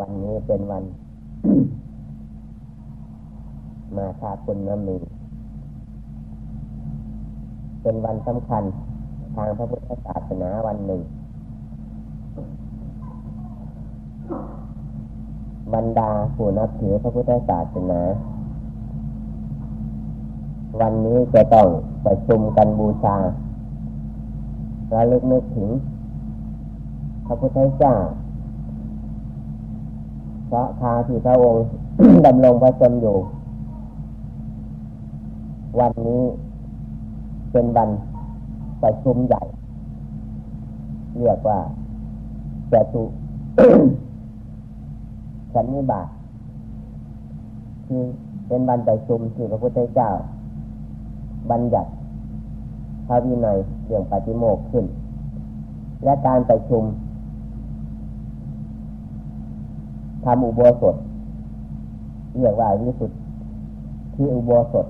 วันนี้เป็นวัน มาชาคุณน้ำมีเป็นวันสำคัญทางพระพุทธศาสนาวันหนึ่ง บรรดาผู้นับถือพระพุทธศาสนา วันนี้จะต้องประชุมกันบูชาระลึกนึกถึง พระพุทธเจ้า ระคาที่พระองค์ดำรงพระชนอยู่ วันนี้เป็นวันประชุมใหญ่ เรียกว่าจะตุสันนิบาตคือเป็นวันประชุมที่พระพุทธเจ้า บัญญัติพระวินัยเรื่องปฏิโมกขึ้น และการประชุม ทำอุโบสถเรียกว่าวิสุทธิอุโบสถ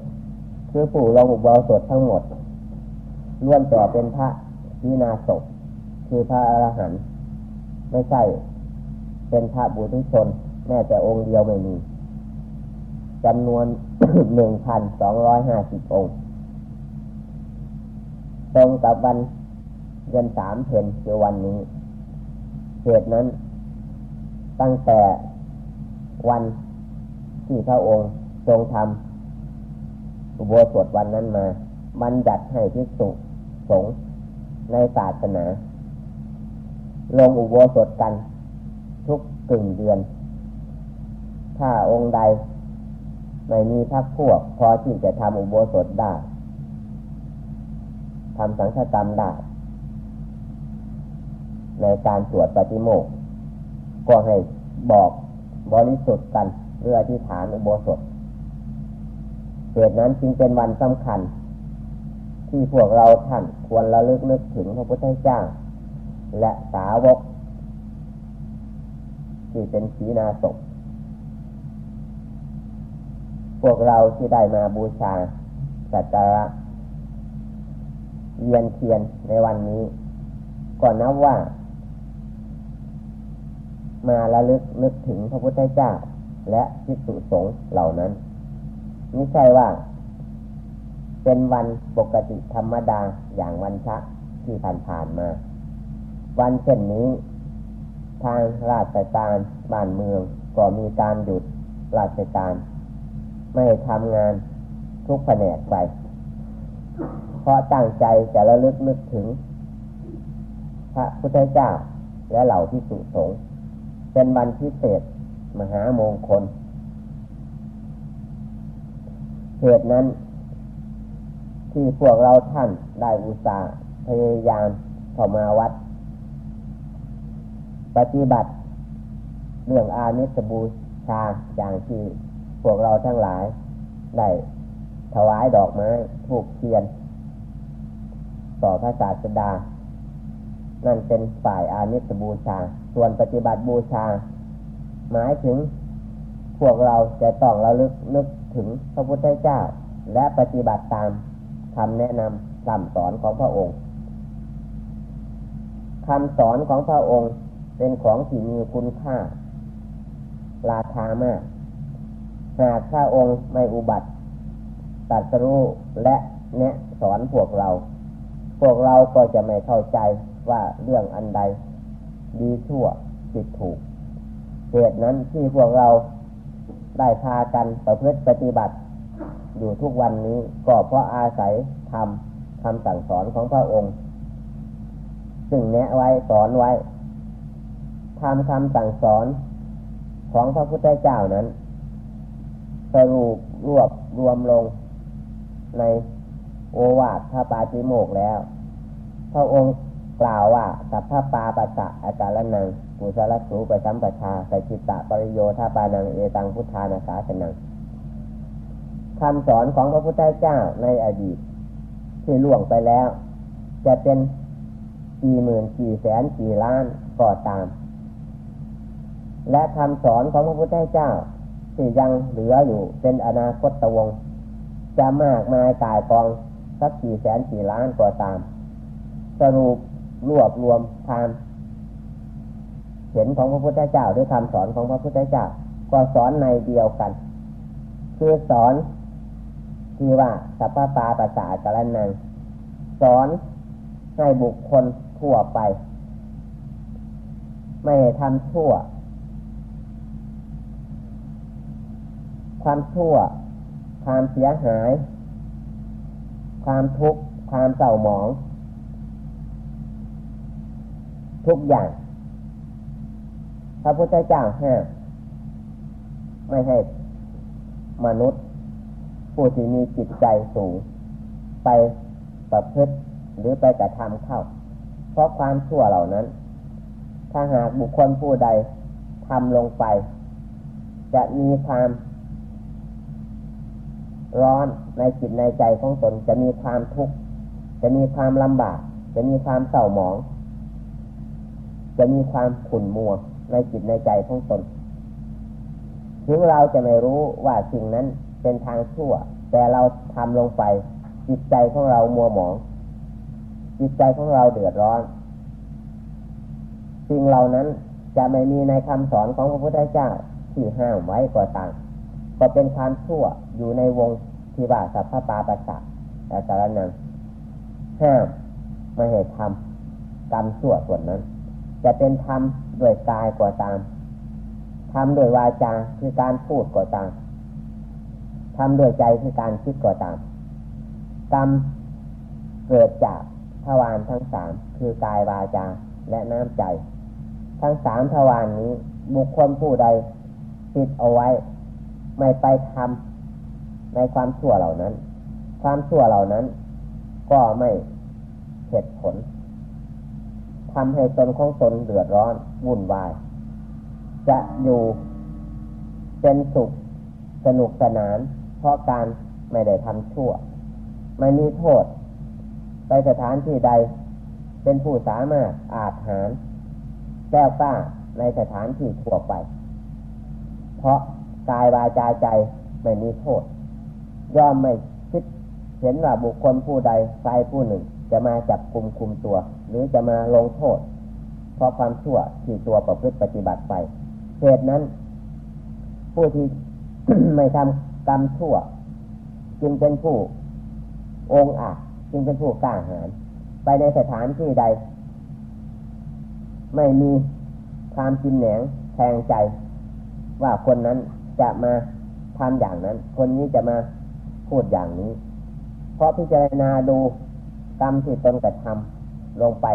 คือปู่ลงอุโบสถทั้งหมดล้วนแต่เป็นพระวินาศกคือพระอรหันต์ไม่ใช่ เป็นพระบุตรชน แม้แต่องค์เดียวไม่มีจำนวนหนึ่งพันสองร้อยห้าสิบองค์ตรงกับวันเดือนสามเพนคือวันนี้เหตุนั้น ตั้งแต่วันที่พระองค์ทรงทำอุโบสถวันนั้นมาบัญญัติให้ภิกษุสงฆ์ในศาสนา ลงอุโบสถกัน ทุกกึ่งเดือน ถ้าองค์ใด ไม่มีพักพวก พอที่จะทำอุโบสถได้ทำสังฆกรรมได้ ในการสวดปฏิโมก ก็ให้บอกบริสุทธิ์กันเพื่อที่ฐานอุโบสถเหตุนั้นจึงเป็นวันสำคัญ ที่พวกเราท่านควรระลึกนึกถึงพระพุทธเจ้า และสาวก ที่เป็นขีนาศพพวกเราที่ได้มาบูชาสักการะเยียนเทียนในวันนี้ก่อนนับว่า มาระลึกนึกถึงพระพุทธเจ้า และภิกษุสงฆ์เหล่านั้นไม่ใช่ว่า เป็นวันปกติธรรมดาอย่างวันชะที่ผ่านผ่านมา วันเช่นนี้ ทางราชการบ้านเมืองก็มีการหยุดราชการ ไม่ทำงานทุกแผนกไป เพราะตั้งใจจะระลึกนึกถึง พระพุทธเจ้าและเหล่าที่สุสง เป็นวันพิเศษ มหามงคลเหตุนั้น ที่พวกเราท่านได้อุตส่าห์พยายามเข้ามาวัด ปฏิบัติ เรื่องอานิสบูชาอย่างที่พวกเราทั้งหลาย ได้ถวายดอกไม้ถูกเทียน ต่อพระศาสดา นั่นเป็นฝ่ายอานิสบูชา ส่วนปฏิบัติบูชา หมายถึงพวกเราจะต้องระลึกนึกถึงพระพุทธเจ้า และปฏิบัติตามคำแนะนำคำสอนของพระองค์คำสอนของพระองค์เป็นของที่มีคุณค่า ราคามาก หากพระองค์ไม่อุบัติตัดรู้และแนะสอนพวกเรา พวกเราก็จะไม่เข้าใจว่าเรื่องอันใด ดีชั่วผิดถูกเหตุนั้นที่พวกเราได้พากันประพฤติปฏิบัติ อยู่ทุกวันนี้ก็เพราะอาศัยทำคำสั่งสอนของพระองค์ ซึ่งแนะไว้สอนไว้ทำคำสั่งสอนของพระพุทธเจ้านั้น สรุปรวบรวมลงในโอวาทพระปาติโมกแล้ว พระองค์ กล่าวว่าสัพพปาปัสสะอาการนังกุศลสูปสัมปชาสจิตตะปริโยธาปานังเอตังพุทธานาสาสนังคำสอนของพระพุทธเจ้าในอดีต ที่ล่วงไปแล้ว จะเป็นกี่หมื่นกี่แสนกี่ล้านก็ตาม และคำสอนของพระพุทธเจ้า ที่ยังเหลืออยู่เป็นอนาคตวง จะมากมายกายกองสักกี่แสนกี่ล้านก็ตาม สรุป รวบรวมทานเห็นของพระพุทธเจ้าด้วยคำสอนของพระพุทธเจ้า ก็สอนในเดียวกัน คือสอนที่ว่าสัพพปาปัสสะกะละนังสอนให้บุคคลทั่วไป ไม่ทำชั่ว ความชั่ว ความเสียหาย ความทุกข์ ความเศร้าหมอง ทุกอย่างพระพุทธเจ้าห้ามไม่ให้มนุษย์ ผู้ที่มีจิตใจสูง ไปประพฤติหรือไปกระทำเข้า เพราะความชั่วเหล่านั้น ถ้าหากบุคคลผู้ใดทำลงไป จะมีความร้อนในจิตในใจของตน จะมีความทุกข์ จะมีความลำบาก จะมีความเศร้าหมอง จะมีความขุ่นมัวในจิตในใจของตน ถึงเราจะไม่รู้ว่าสิ่งนั้นเป็นทางชั่ว แต่เราทำลงไป จิตใจของเรามัวหมอง จิตใจของเราเดือดร้อน สิ่งเหล่านั้นจะไม่มีในคำสอนของพระพุทธเจ้าที่ห้ามไว้ก็ตามก็เป็นความชั่วอยู่ในวงที่ว่าสัพพะปาปัสสะแต่สารนังห้ามไม่ให้ทำกรรมชั่วส่วนนั้น จะเป็นทำด้วยกายก็ตามทำด้วยวาจาคือการพูดก็ตามทำด้วยใจคือการคิดก็ตามกรรมเกิดจากทวารทั้งสามคือกายวาจาและน้ำใจ ทั้งสามทวารนนี้บุคคลผู้ใดติดเอาไว้ ไม่ไปทำในความชั่วเหล่านั้น ความชั่วเหล่านั้น ก็ไม่เหตุผล ทำให้ตนของตนเดือดร้อนวุ่นวาย จะอยู่เป็นสุขสนุกสนาน เพราะการไม่ได้ทำชั่ว ไม่มีโทษ ไปสถานที่ใด เป็นผู้สามารถอาจหารแก้วกล้าในสถานที่ทั่วไป เพราะกายวาจาใจไม่มีโทษ ย่อมไม่คิดเห็นว่าบุคคลผู้ใดใครผู้หนึ่ง จะมาจับคุมคุมตัว หรือจะมาลงโทษ เพราะความชั่วที่ตัวประพฤติปฏิบัติไปเหตุนั้น ผู้ที่ไม่ทำกรรมชั่ว จึงเป็นผู้องอาจจึงเป็นผู้กล้าหาญไปในสถานที่ใด ไม่มีความจินแหนงแทงใจ ว่าคนนั้นจะมาทำอย่างนั้น คนนี้จะมาพูดอย่างนี้ เพราะพิจารณาดู กรรมที่ตนกระทำลงไป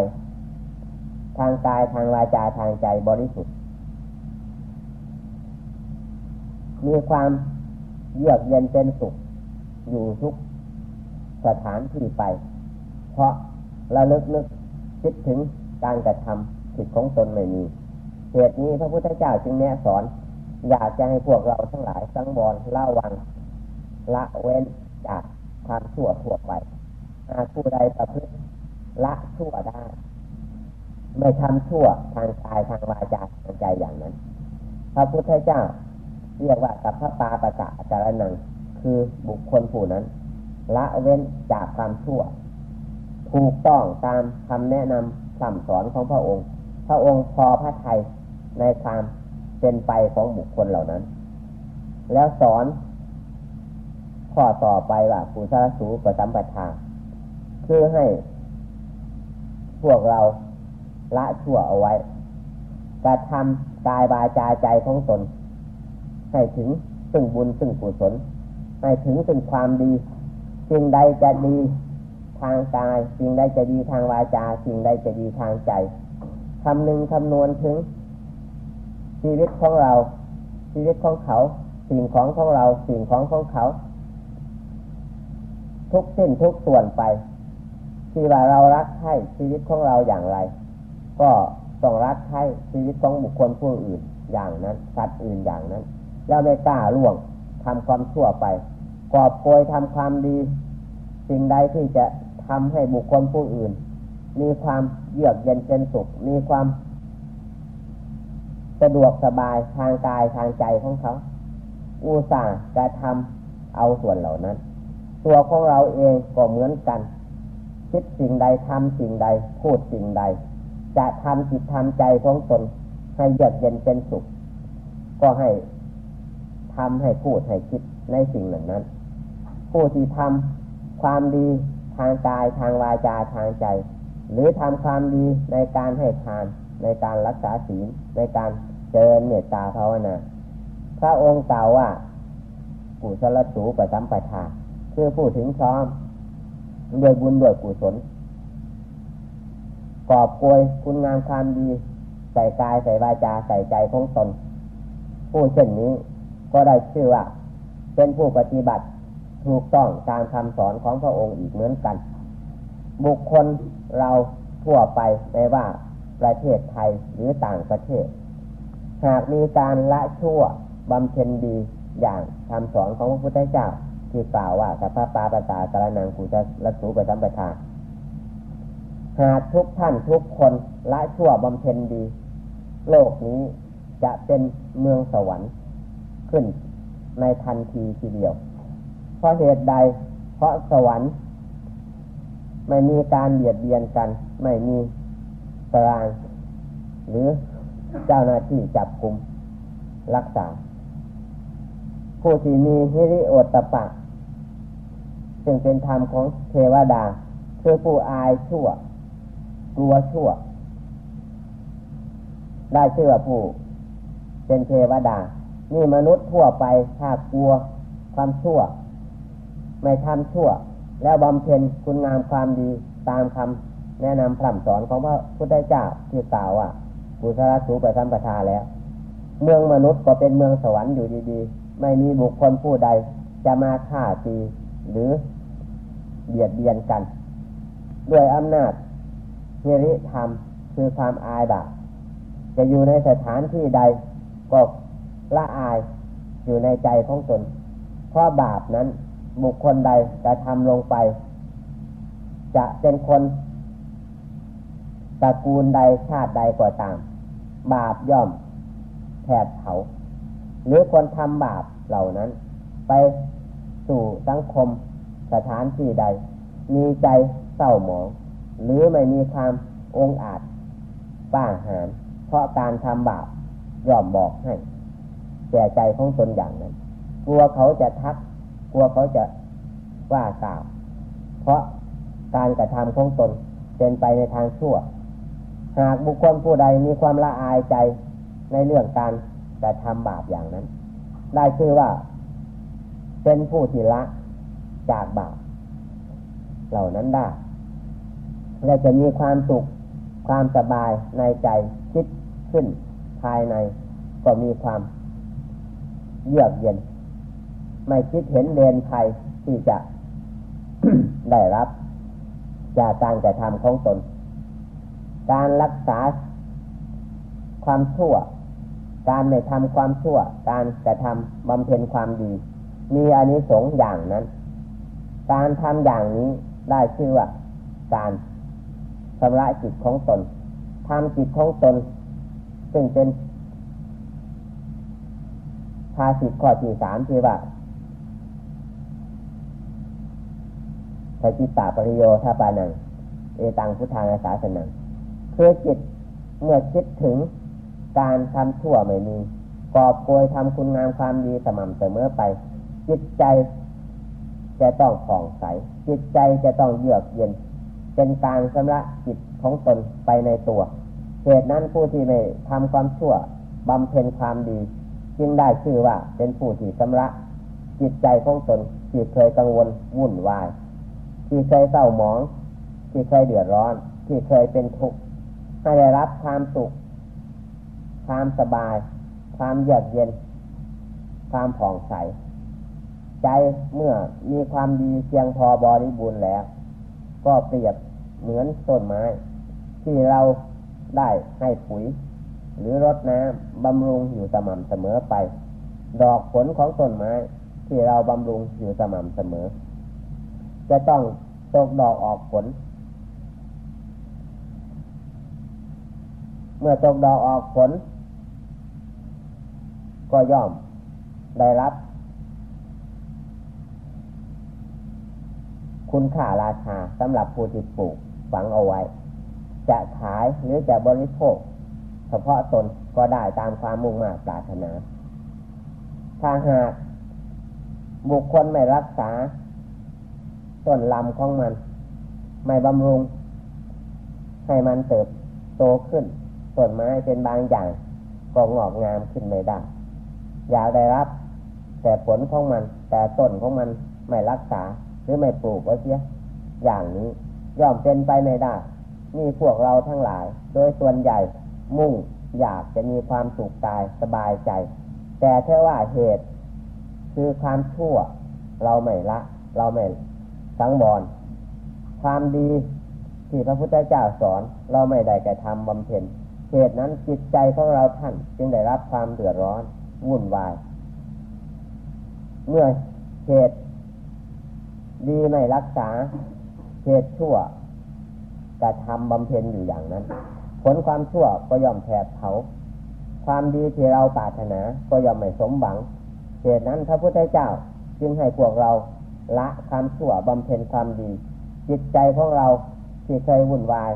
ทางกายทางวาจาทางใจบริสุทธิ์ มีความเยือกเย็นเป็นสุข อยู่ทุกสถานที่ไป เพราะระลึกนึกคิดถึงการกระทำผิดของตนไม่มีเหตุนี้พระพุทธเจ้าจึงแนะสอน อยากจะให้พวกเราทั้งหลายสังวรละวัง ละเว้นจากความชั่วทั่วไป ผู้ใดประพฤติละชั่วได้ ไม่ทำชั่วทางกายทางวาจาทางใจอย่างนั้น พระพุทธเจ้า เรียกว่ากับพระปาประกาศจารนังคือบุคคลผู้นั้น ละเว้นจากความชั่ว ถูกต้องตามคำแนะนำคำสอนของพระองค์ พระองค์พอพระทัยในความเป็นไปของบุคคลเหล่านั้น แล้วสอนข้อต่อไปว่าปุชาสูปสัมปทา คือให้ พวกเราละชั่วเอาไว้กระทำกายวาจาใจของตน ให้ถึงซึ่งบุญซึ่งกุศลให้ถึงซึ่งความดีสิ่งใดจะดีทางกายสิ่งใดจะดีทางวาจาสิ่งใดจะดีทางใจคำนึงคำนวณถึง ชีวิตของเรา ชีวิตของเขา สิ่งของของเรา สิ่งของของเขา ทุกสิ้นทุกส่วนไป ที่ว่าเรารักใครชีวิตของเราอย่างไร ก็ต้องรักใครชีวิตของบุคคลผู้อื่นอย่างนั้นสัตว์อื่นอย่างนั้น แล้วไม่กล้าล่วงทำความชั่วไป กอบโกยทำความดี สิ่งใดที่จะทำให้บุคคลผู้อื่น มีความเยือกเย็นเป็นสุข มีความสะดวกสบายทางกายทางใจของเขา อุตส่าห์กระทำเอาส่วนเหล่านั้น ตัวของเราเองก็เหมือนกัน คิดสิ่งใดทำสิ่งใด พูดสิ่งใด จะทำจิตทำใจของตนให้เยือกเย็นเป็นสุข ก็ให้ทำให้พูดให้คิดในสิ่งเหล่านั้น ผู้ที่ทำความดีทางกายทางวาจาทางใจ หรือทำความดีในการให้ทาน ในการรักษาศีลในการเจริญเมตตาภาวนาพระองค์กล่าวว่ากุศลสูปสัมปทาคือผู้ถึงพร้อม ด้วยบุญด้วยกุศลกอบกวยคุณงามความดี ใส่กายใส่วาจาใส่ใจของตน ผู้เช่นนี้ก็ได้ชื่อว่า เป็นผู้ปฏิบัติถูกต้องตามคำสอนของพระองค์อีกเหมือนกัน บุคคลเราทั่วไปไม่ว่าประเทศไทยหรือต่างประเทศ หากมีการละชั่วบำเพ็ญดีอย่างคำสอนของพระพุทธเจ้า ที่กล่าวว่าสัพพะปาปตากรนังกุจะละสูปสัมปทาหากทุกท่านทุกคนละชั่วบำเพ็ญดี โลกนี้จะเป็นเมืองสวรรค์ขึ้นในทันทีทีเดียว เพราะเหตุใด เพราะสวรรค์ไม่มีการเบียดเบียนกัน ไม่มีตาราง หรือเจ้าหน้าที่จับกลุ่มรักษา ผู้ที่มีฮิริโอตตปะ ซึ่งเป็นธรรมของเทวดาคือผู้อายชั่ว กลัวชั่ว ได้เชื่อผู้ เป็นเทวดา นี่มนุษย์ทั่วไปถ้ากลัวความชั่ว ไม่ทำชั่ว แล้วบำเพ็ญคุณงามความดีตามคำแนะนำพร่ำสอนของพระพุทธเจ้าที่กล่าวว่าบุษราสูไปทำประทาแล้ว เมืองมนุษย์ก็เป็นเมืองสวรรค์อยู่ดีๆ ไม่มีบุคคลผู้ใดจะมาฆ่าตีหรือ เบียดเบียนกัน ด้วยอำนาจเฮริธรรมคือความอายบาปจะอยู่ในสถานที่ใดก็ละอายอยู่ในใจของตนเพราะบาปนั้นบุคคลใดกระทำลงไป จะเป็นคนตระกูลใดชาติใดก็ตาม บาปย่อมแผดเผาหรือคนทำบาปเหล่านั้น ไปสู่สังคม สถานที่ใด มีใจเศร้าหมอง หรือไม่มีความองอาจป้าหารเพราะการทำบาปย่อมบอกให้แก่ใจของตนอย่างนั้น กลัวเขาจะทัก กลัวเขาจะว่ากล่าว เพราะการกระทำของตนเป็นไปในทางชั่ว หากบุคคลผู้ใดมีความละอายใจในเรื่องการกระทำบาปอย่างนั้น ได้ชื่อว่า เป็นผู้ที่ละ จากบาปเหล่านั้นได้ และจะมีความสุขความสบายในใจคิดขึ้นภายในก็มีความเยือกเย็น ไม่คิดเห็นเดนภัยที่จะได้รับ จากการกระทำของตน การรักษาความชั่ว การไม่ทำความชั่ว การกระทำบำเพ็ญความดี มีอานิสงส์อย่างนั้น การทำอย่างนี้ได้ชื่อว่า การชำระจิตของตนทำจิตของตน ซึ่งเป็นภาสิตข้อที่สามที่ว่าสจิตตาปริโยธาปานัง เอตังพุทธานาสาสนังคือจิตเมื่อคิดถึงการทำชั่วไม่มีกอบโกยทำคุณงามความดีสม่ำเสมอไป จิตใจ จะต้องผ่องใส จิตใจจะต้องเยือกเย็น เป็นการชำระจิตของตนไปในตัวเหตุนั้นผู้ที่ไม่ทำความชั่วบำเพ็ญความดี จึงได้ชื่อว่าเป็นผู้ที่ชำระ จิตใจของตนที่เคยกังวลวุ่นวาย ที่เคยเศร้าหมอง ที่เคยเดือดร้อน ที่เคยเป็นทุกข์ให้ได้รับความสุขความสบาย ความเยือกเย็น ความผ่องใส ใจเมื่อมีความดีเพียงพอบริบูรณ์แล้ว ก็เปรียบเหมือนต้นไม้ ที่เราได้ให้ปุ๋ย หรือรดน้ำบำรุงอยู่สม่ำเสมอไป ดอกผลของต้นไม้ที่เราบำรุงอยู่สม่ำเสมอ จะต้องตกดอกออกผล เมื่อตกดอกออกผล ก็ย่อมได้รับ คุณค่าราคาสำหรับผู้ที่ปลูกฝังเอาไว้ จะขายหรือจะบริโภค เฉพาะตนก็ได้ตามความมุ่งมา่ปรารถนา ถ้าหากบุคคลไม่รักษา ต้นลำของมัน ไม่บำรุง ให้มันเติบโตขึ้นต้นไม้เป็นบางอย่าง ก็งอกงามขึ้นไม่ได้ อยากได้รับ แต่ผลของมัน แต่ต้นของมันไม่รักษา รือไม่ปลูกไว้เสียอย่างนี้ย่อมเป็นไปไม่ได้นี่พวกเราทั้งหลาย โดยส่วนใหญ่มุ่งอยากจะมีความสุขกายสบายใจ แต่เท่ว่าเหตุ คือความชั่ว เราไม่ละ เราไม่สังวรความดีที่พระพุทธเจ้าสอนเราไม่ได้กระทำบำเพ็ญเหตุนั้นจิตใจของเราท่านจึงได้รับความเดือดร้อนวุ่นวาย เมื่อเหตุ ดีไม่รักษาเหตุชั่วกระทำบำเพ็ญอยู่อย่างนั้น ผลความชั่วก็ย่อมแผดเผา ความดีที่เราปรารถนาก็ย่อมไม่สมหวังเหตุนั้นพระพุทธเจ้าจึงให้พวกเราละความชั่วบำเพ็ญความดี จิตใจของเราที่เคยวุ่นวาย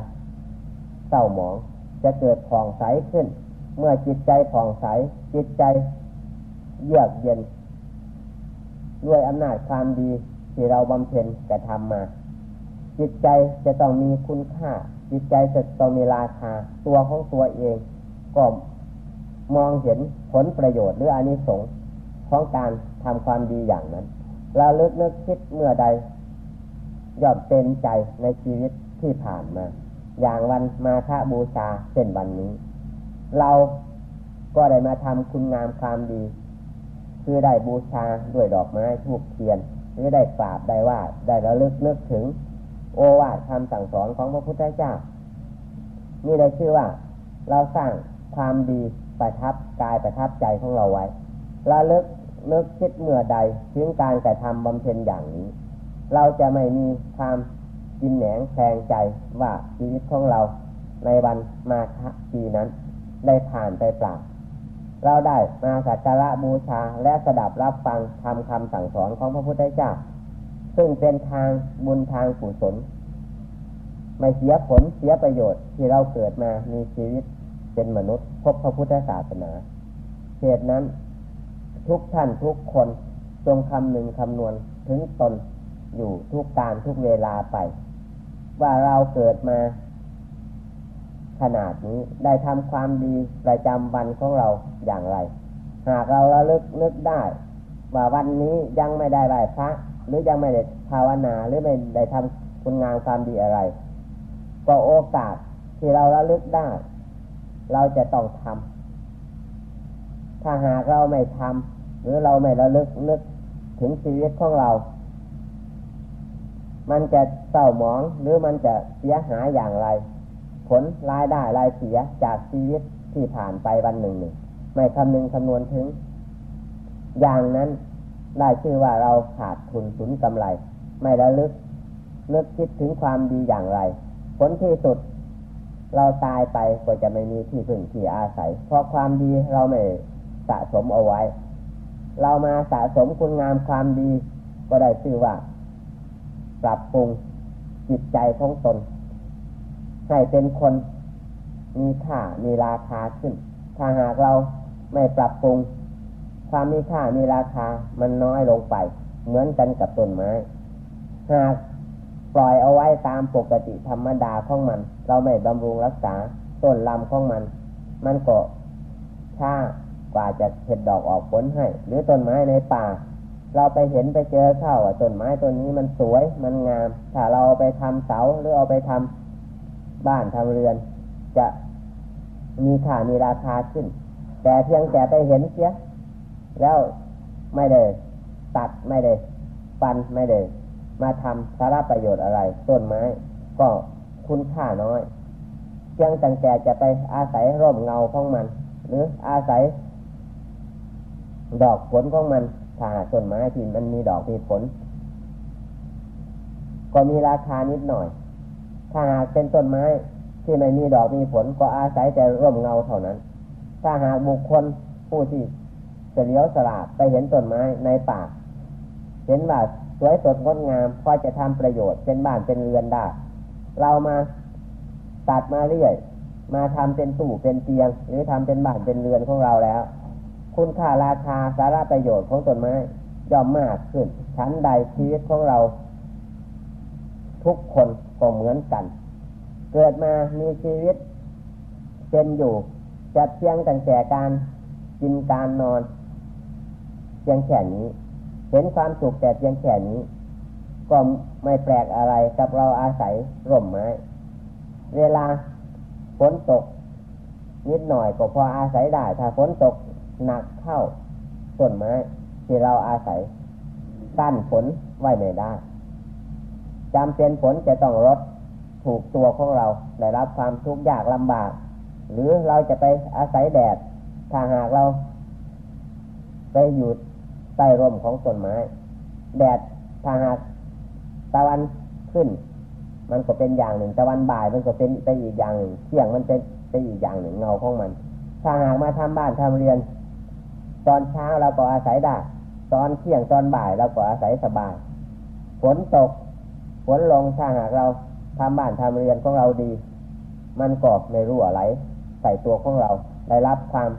เศร้าหมองจะเกิดผ่องใสขึ้น เมื่อจิตใจผ่องใส จิตใจเยือกเย็น ด้วยอำนาจความดี ที่เราบำเพ็ญกระทำมา จิตใจจะต้องมีคุณค่า จิตใจจะต้องมีราคา ตัวของตัวเองก็มองเห็นผลประโยชน์หรืออานิสงส์ของการทำความดีอย่างนั้นเราลึกนึกคิดเมื่อใดย่อมเต็มใจในชีวิตที่ผ่านมา อย่างวันมาฆบูชาเช่นวันนี้ เราก็ได้มาทำคุณงามความดี คือได้บูชาด้วยดอกไม้ทูบเทียน หรือได้กราบได้ว่าได้ระลึกนึกถึง โอวาทคำสั่งสอนของพระพุทธเจ้า นี่ได้ชื่อว่า เราสร้างความดีประทับกายประทับใจของเราไว้ระลึกนึกคิดเมื่อใดถึงการกระทำบำเพ็ญอย่างนี้ เราจะไม่มีความกินแหนงแทงใจว่าชีวิตของเราในวันมาฆปีนั้น ได้ผ่านไปเปล่า เราได้มาสักการะบูชาและสดับรับฟังทำคำสั่งสอนของพระพุทธเจ้า ซึ่งเป็นทางบุญทางกุศลไม่เสียผลเสียประโยชน์ที่เราเกิดมามีชีวิตเป็นมนุษย์พบพระพุทธศาสนาเหตุนั้น ทุกท่านทุกคนจงคำหนึ่งคำนวณถึงตนอยู่ทุกการทุกเวลาไป ว่าเราเกิดมา ขนาดนี้ได้ทำความดีประจำวันของเรา อย่างไร หากเราระลึกนึกได้ ว่าวันนี้ยังไม่ได้ไหว้พระหรือยังไม่ได้ภาวนาหรือไม่ได้ทำคุณงามความดีอะไร ก็โอกาสที่เราระลึกได้ เราจะต้องทำถ้าหากเราไม่ทำหรือเราไม่ระลึกนึกถึงชีวิตของเรา มันจะเศร้าหมองหรือมันจะเสียหายอย่างไร ผลรายได้รายเสียจากชีวิตที่ผ่านไปวันหนึ่งหนึ่ง ไม่คำนึงคำนวณถึง อย่างนั้นได้ชื่อว่าเราขาดทุนสุนกำไร ไม่ระลึกนึกคิดถึงความดีอย่างไร ผลที่สุด เราตายไปก็จะไม่มีที่พึ่งที่อาศัย เพราะความดีเราไม่สะสมเอาไว้ เรามาสะสมคุณงามความดี ก็ได้ชื่อว่า ปรับปรุงจิตใจของตน ให้เป็นคนมีค่ามีราคาขึ้น ถ้าหากเรา ไม่ปรับปรุง ความมีค่ามีราคามันน้อยลงไป เหมือนกันกับต้นไม้หากปล่อยเอาไว้ตามปกติธรรมดาของมัน เราไม่บำรุงรักษาต้นลำของมัน มันก็ช้ากว่าจะเห็ดดอกออกผลให้ หรือต้นไม้ในป่า เราไปเห็นไปเจอเข้าต้นไม้ต้นนี้มันสวยมันงาม ถ้าเราไปทำเสาหรือเอาไปทำบ้านทำเรือน จะมีค่ามีราคาขึ้น แต่เพียงแต่ไปเห็นเสียแล้วไม่ได้ตัดไม่ได้ปันไม่ได้มาทำสาระประโยชน์อะไร ต้นไม้ก็คุณค่าน้อยเพียงแต่จะไปอาศัยร่มเงาของมัน หรืออาศัย ดอกผลของมันถ้าต้นไม้ที่มันมีดอกมีผล ก็มีราคานิดหน่อย ถ้าหากเป็นต้นไม้ที่ไม่มีดอกมีผลก็อาศัยแต่ร่มเงาเท่านั้น ถ้าหากบุคคลผู้ที่เฉลียวสลาดไปเห็นต้นไม้ในป่า เห็นว่าสวยสดงดงามพอจะทำประโยชน์เป็นบ้านเป็นเรือนได้ เรามาตัดมาเรื่อยมมาทำเป็นตู้เป็นเตียง หรือทำเป็นบ้านเป็นเรือนของเราแล้ว คุณค่าราคาสาระประโยชน์ของต้นไม้ย่อมมากขึ้นชั้นใดชีวิตของเรา ทุกคนก็เหมือนกัน เกิดมามีชีวิตเป็นอยู่ จะเพียงแต่แต่การกินการนอนเพียงแค่นี้ เห็นความสุขแต่เพียงแค่นี้ ก็ไม่แปลกอะไรกับเราอาศัยร่มไม้เวลาฝนตก นิดหน่อยก็พออาศัยได้ถ้าฝนตกหนักเข้าต้นไม้ที่เราอาศัยกั้นฝนไว้ไม่ได้จำเป็นฝนจะต้องรดถูกตัวของเราได้รับความทุกข์ยากลำบาก หรือเราจะไปอาศัยแดด ถ้าหากเราไปอยู่ใต้ร่มของต้นไม้ แดดถ้าหากตะวันขึ้น มันก็เป็นอย่างหนึ่ง ตะวันบ่ายมันก็เป็นไปอีกอย่างหนึ่งเที่ยงมันเป็นไปอีกอย่างหนึ่งเงาของมัน ถ้าหากมาทำบ้านทำเรียน ตอนเช้าเราก็อาศัยได้ตอนเที่ยงตอนบ่ายเราก็อาศัยสบายฝนตกฝนลงถ้าหากเราทำบ้านทำเรียนของเราดี มันก็ไม่รั่วไหล ใส่ตัวของเราได้รับความ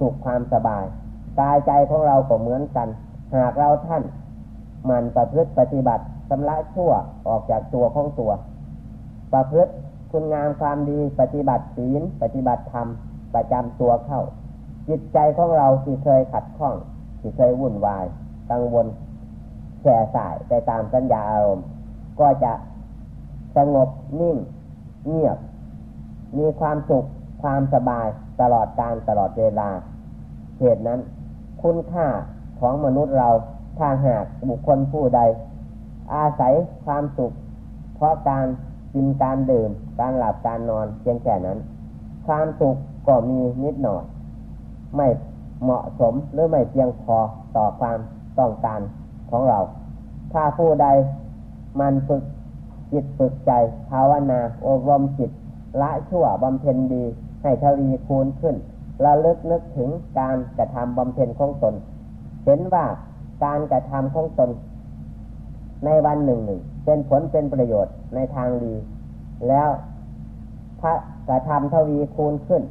สุขความสบายกายใจของเราก็เหมือนกัน หากเราท่านมันประพฤติปฏิบัติชำระชั่วออกจากตัวของตัว ประพฤติคุณงามความดีปฏิบัติศีลปฏิบัติธรรมประจำตัวเข้า จิตใจของเราที่เคยขัดข้องที่เคยวุ่นวายกังวลแช่สายไปตามสัญญาอารมณ์ ก็จะสงบนิ่ง เงียบ มีความสุข ความสบายตลอดการตลอดเวลา เหตุนั้น คุณค่าของมนุษย์เราถ้าหากบุคคลผู้ใด อาศัยความสุข เพราะการกินการดื่ม การหลับการนอนเพียงแค่นั้น ความสุขก็มีนิดหน่อย ไม่เหมาะสมหรือไม่เพียงพอต่อความต้องการของเรา ถ้าผู้ใดมันฝึกจิตฝึกใจภาวนาอบรมจิตละชั่วบำเพ็ญดี ให้ทวีคูณขึ้นระลึกนึกถึงการกระทำบำเพ็ญของตน เห็นว่าการกระทำของตน ในวันหนึ่งหนึ่งเป็นผลเป็นประโยชน์ในทางดี แล้วพระกระทำทวีคูณขึ้น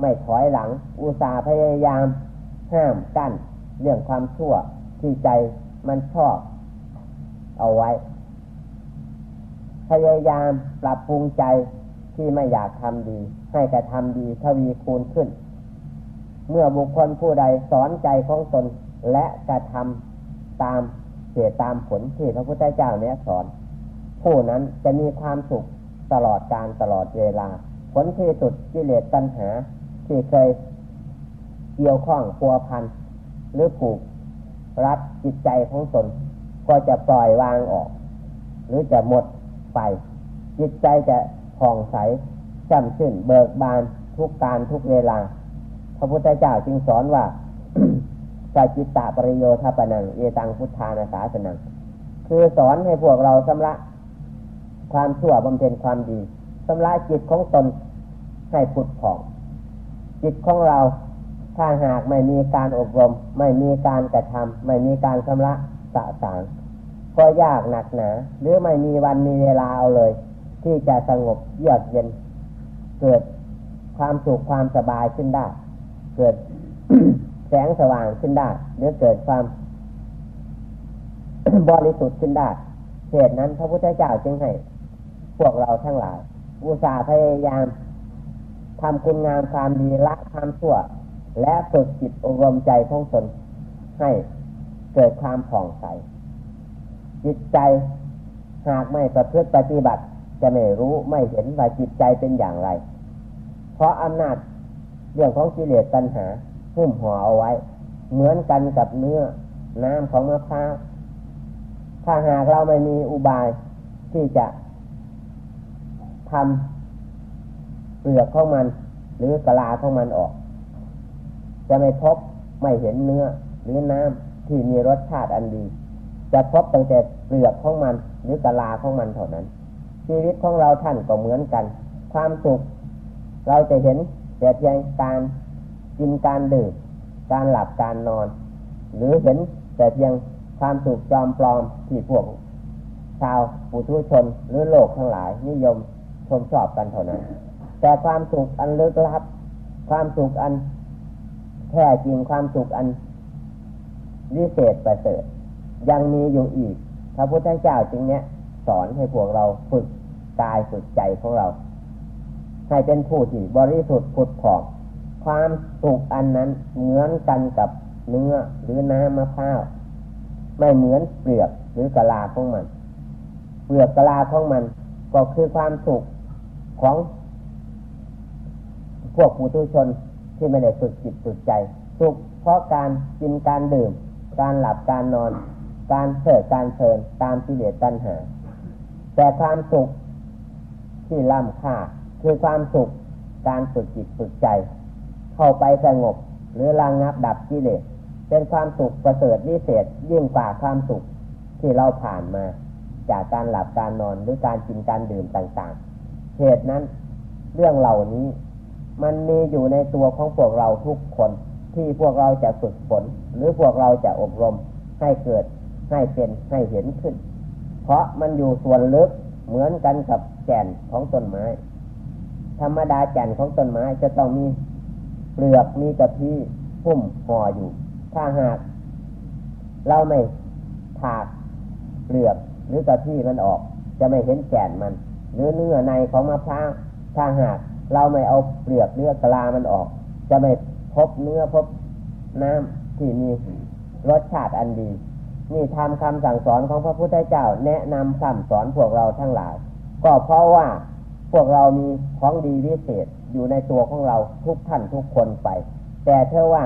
ไม่ถอยหลัง อุตสาห์พยายาม ห้ามกั้น เรื่องความชั่วที่ใจมันชอบ เอาไว้ พยายามปรับปรุงใจ ที่ไม่อยากทำดี ให้กระทำดีทวีคูณขึ้น เมื่อบุคคลผู้ใดสอนใจของตนและกระทำตามเหตุตามผลที่พระพุทธเจ้าเนี้ยสอน ผู้นั้นจะมีความสุขตลอดการตลอดเวลา ผลที่สุดกิเลสตัณหา ที่เคยเกี่ยวข้องพัวพันหรือผูกรัดจิตใจของตนก็จะปล่อยวางออก หรือจะหมดไป จิตใจจะ ผ่องใสจ่ำชื่นเบิกบานทุกการทุกเวลา พระพุทธเจ้าจึงสอนว่าสจิตตปริโยธาปนัง เอตังพุทธานาสาสนัง คือสอนให้พวกเราชำระ ความชั่วบำเพ็ญความดีชำระจิตของตนให้ผุดผ่อง จิตของเราถ้าหากไม่มีการอบรม ไม่มีการกระทำไม่มีการชำระสะสางก็ยากหนักหนา หรือไม่มีวันมีเวลาเอาเลย ที่จะสงบเยือกเย็น เกิดความสุขความสบายขึ้นได้ เกิดแสงสว่างขึ้นได้ หรือเกิดความบริสุทธิ์ขึ้นได้เหตุนั้นพระพุทธเจ้าจึงให้ พวกเราทั้งหลาย อุตส่าห์พยายามทำคุณงามความดีละความชั่ว และฝึกจิตอบรมใจของตนให้เกิดความผ่องใส จิตใจหากไม่ประพฤติปฏิบัติ จะไม่รู้ไม่เห็นว่าจิตใจเป็นอย่างไร เพราะอำนาจเรื่องของกิเลสตัณหาหุ้มห่อเอาไว้ เหมือนกันกับเนื้อน้ำของมะพร้าวถ้าหากเราไม่มีอุบายที่จะทำเปลือกของมัน หรือกะลาของมันออก จะไม่พบไม่เห็นเนื้อ หรือน้ำที่มีรสชาติอันดี จะพบตั้งแต่เปลือกของมัน หรือกะลาของมันเท่านั้น ชีวิตของเราท่านก็เหมือนกัน ความสุข เราจะเห็นแต่เพียงการกินการดื่มการหลับการนอน หรือเห็นแต่เพียงความสุขจอมปลอมที่พวก ชาวปุถุชนหรือโลกทั้งหลาย นิยมชมชอบกันเท่านั้น แต่ความสุขอันลึกลับ ความสุขอันแท้จริงความสุขอันวิเศษประเสริฐยังมีอยู่อีก พระพุทธเจ้าจึงเนี้ย สอนให้พวกเราฝึกกายฝึกใจของเรา ให้เป็นผู้ที่บริสุทธิ์ผุดผ่องความสุขอันนั้นเหมือนกันกับเนื้อหรือน้ำมะพร้าวไม่เหมือนเปลือกหรือกะลาของมัน เปลือกกะลาของมัน ก็คือความสุขของพวกผู้ทุชนที่ไม่ได้ฝึกจิตฝึกใจ สุขเพราะการกินการดื่ม การหลับการนอน การเสดการเชิญตามที่เดตัณหา แต่ความสุขที่ล้ำค่าคือความสุขการฝึกจิตฝึกใจ เข้าไปสงบ หรือระงงับดับกิเลสเป็นความสุขประเสริฐวิเศษยิ่งกว่าความสุขที่เราผ่านมา จากการหลับการนอนหรือการกินการดื่มต่างๆเหตุนั้นเรื่องเหล่านี้มันมีอยู่ในตัวของพวกเราทุกคน ที่พวกเราจะฝึกฝนหรือพวกเราจะอบรมให้เกิดให้เป็นให้เห็นขึ้น เพราะมันอยู่ส่วนลึกเหมือนกันกับแก่นของต้นไม้ ธรรมดาแก่นของต้นไม้จะต้องมีเปลือกมีกระพี้พุ่มห่ออยู่ ถ้าหาก เราไม่ถากเปลือกหรือกระพี้มันออก จะไม่เห็นแก่นมัน หรือเนื้อในของมะพร้าวถ้าหากเราไม่เอาเปลือกเนื้อกลามันออก จะไม่พบเนื้อพบน้ำที่มีรสชาติอันดี นี่ทำคำสั่งสอนของพระพุทธเจ้าแนะนำคำสอนพวกเราทั้งหลาย ก็เพราะว่าพวกเรามีของดีวิเศษอยู่ในตัวของเราทุกท่านทุกคนไป แต่เท่าว่า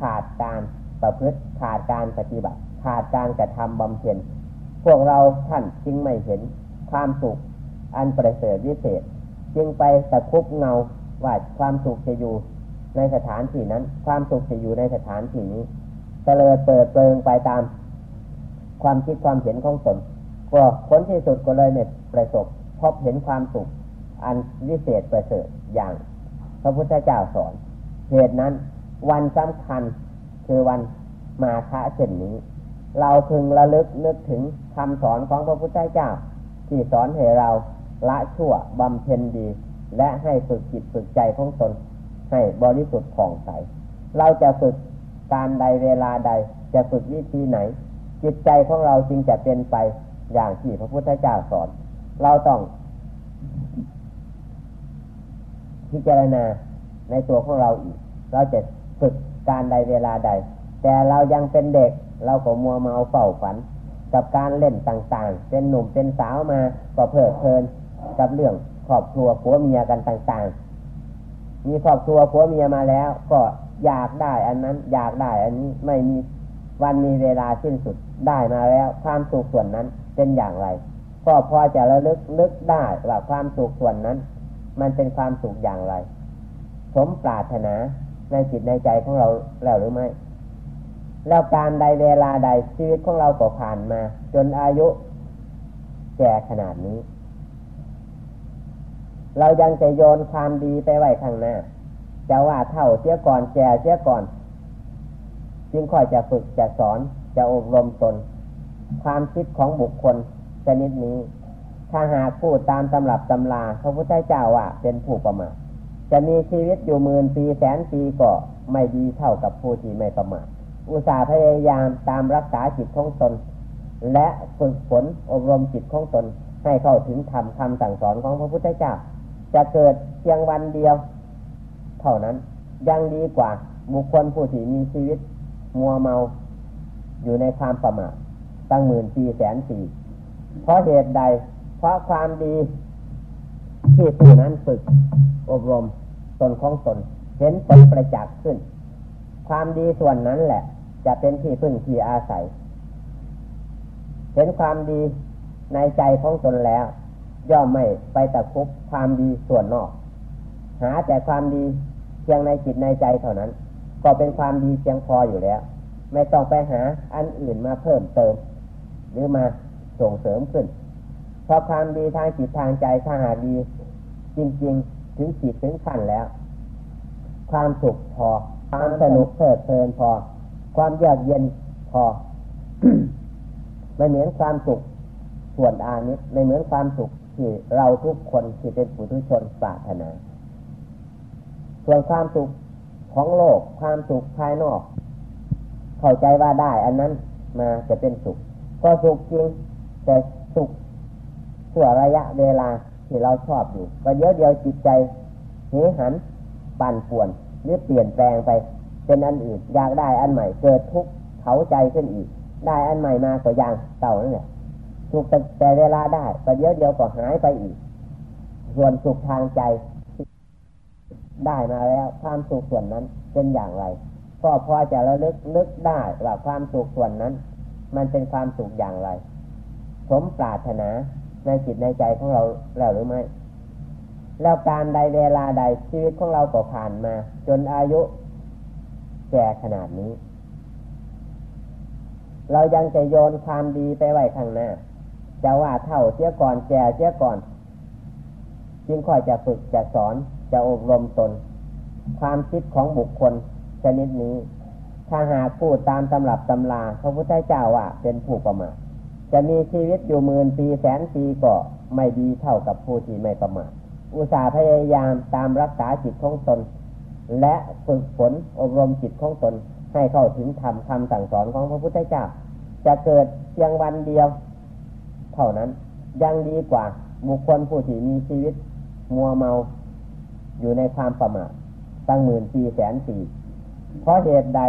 ขาดการประพฤติขาดการปฏิบัติ ขาดการกระทำบำเพ็ญพวกเราท่านจึงไม่เห็นความสุขอันประเสริฐวิเศษ จึงไปตะคุบเงาว่าความสุขจะอยู่ในสถานที่นั้น ความสุขจะอยู่ในสถานที่นี้เตลิดเปิดเปิงไปตาม ความคิดความเห็นของตนก็ผลที่สุดก็เลยเนี่ยประสบพบเห็นความสุข อันวิเศษประเสริฐอย่าง พระพุทธเจ้าสอนเหตุนั้น วันสำคัญคือวันมาฆะเช่นนี้ เราพึงระลึกนึกถึงคำสอนของพระพุทธเจ้า ที่สอนให้เราละชั่วบำเพ็ญดี และให้ฝึกจิตฝึกใจของตนให้บริสุทธิ์ผ่องใส เราจะฝึกการใดเวลาใดจะฝึกวิธีไหน จิตใจของเราจึงจะเป็นไปอย่างที่พระพุทธเจ้าสอน เราต้องพิจารณาในตัวของเราอีก เราจะฝึกการใดเวลาใด แต่เรายังเป็นเด็ก เราก็มัวเมาเฝ้าฝัน กับการเล่นต่างๆ เป็นหนุ่มเป็นสาวมาก็เพลิดเพลินกับเรื่องครอบครัวผัวเมียกันต่างๆ มีครอบครัวผัวเมียมาแล้ว ก็อยากได้อันนั้น อยากได้อันนี้ไม่มี วันมีเวลาสิ้นสุดได้มาแล้ว ความสุขส่วนนั้นเป็นอย่างไร ก็พอจะระลึกนึกได้ว่าความสุขส่วนนั้น มันเป็นความสุขอย่างไร สมปรารถนาในจิตในใจของเราแล้วหรือไม่ แล้วการใดเวลาใดชีวิตของเราก็ผ่านมา จนอายุแก่ขนาดนี้ เรายังจะโยนความดีไปไว้ข้างหน้า จะว่าเท่าเสียก่อนแก่เสียก่อน จึงค่อยจะฝึกจะสอนจะอบรมตน ความคิดของบุคคลชนิดนี้ ถ้าหากพูดตามตำรับตำราพระพุทธเจ้าว่าเป็นผู้ประมาทจะมีชีวิตอยู่หมื่นปีแสนปีก็ไม่ดีเท่ากับผู้ที่ไม่ประมาทอุตสาห์พยายามตามรักษาจิตของตน และฝึกฝนอบรมจิตของตน ให้เข้าถึงธรรมคำสั่งสอนของพระพุทธเจ้า จะเกิดเพียงวันเดียว เท่านั้นยังดีกว่าบุคคลผู้ที่มีชีวิต มัวเมาอยู่ในความประมาทตั้งหมื่นปีแสนปีเพราะเหตุใด เพราะความดีที่ผู้นั้นฝึก อบรมตนของตนเห็นผลประจักษ์ขึ้น ความดีส่วนนั้นแหละ จะเป็นที่พึ่งที่อาศัย เห็นความดีในใจของตนแล้ว ย่อมไม่ไปตะคุบความดีส่วนนอก หาแต่ความดีเพียงในจิตในใจเท่านั้น ก็เป็นความดีเพียงพออยู่แล้ว ไม่ต้องไปหาอันอื่นมาเพิ่มเติม หรือมาส่งเสริมขึ้นพราะความดีทางจิตทางใจถ้าหากดี จริง ๆ ถึงจิตถึงขั้นแล้ว ความสุขพอ ความสนุกเพลิดเพลินพอ ความเยือกเย็นพอไม่เหมือนความสุขส่วนอานิไม่เหมือนความสุขที่เราทุกคนที่เป็นผู้ทุชนปรารถนา ส่วนความสุข ของโลกความสุขภายนอก เข้าใจว่าได้ อันนั้นมาจะเป็นสุข ก็สุขจริง แต่สุขชั่วระยะเวลาที่เราชอบอยู่ก็เดียวเดียวจิตใจเหหันปั่นป่วนหรือเปลี่ยนแปลงไปเป็นอันอื่นอยากได้อันใหม่เกิดทุกข์เขาใจขึ้นอีก ได้อันใหม่มาก็ยังเต่านั่นแหละสุขแต่เวลาได้ก็เดียวเดียวก็หายไปอีก ส่วนสุขทางใจ ได้มาแล้ว ความสุขส่วนนั้นเป็นอย่างไรก็พอจะระลึกนึกได้ว่าความสุขส่วนนั้น มันเป็นความสุขอย่างไร สมปรารถนาในจิตในใจของเราแล้วหรือไม่แล้วการใดเวลาใดชีวิตของเราก็ผ่านมา จนอายุแก่ขนาดนี้ เรายังจะโยนความดีไปไว้ข้างหน้า จะว่าเท่าเสียก่อนแก่เสียก่อน จึงค่อยจะฝึกจะสอน จะอบรมตน ความคิดของบุคคลชนิดนี้ ถ้าหากพูดตามตำรับตำราพระพุทธเจ้าว่าเป็นผู้ประมาทจะมีชีวิตอยู่หมื่นปีแสนปีก็ไม่ดีเท่ากับผู้ที่ไม่ประมาทอุตสาห์พยายามตามรักษาจิตของตน และฝึกฝนอบรมจิตของตน ให้เข้าถึงธรรมคำสั่งสอนของพระพุทธเจ้า จะเกิดเพียงวันเดียว เท่านั้นยังดีกว่าบุคคลผู้ที่มีชีวิต มัวเมา อยู่ในความประมาทตั้งหมื่นปีแสนปีเพราะเหตุใด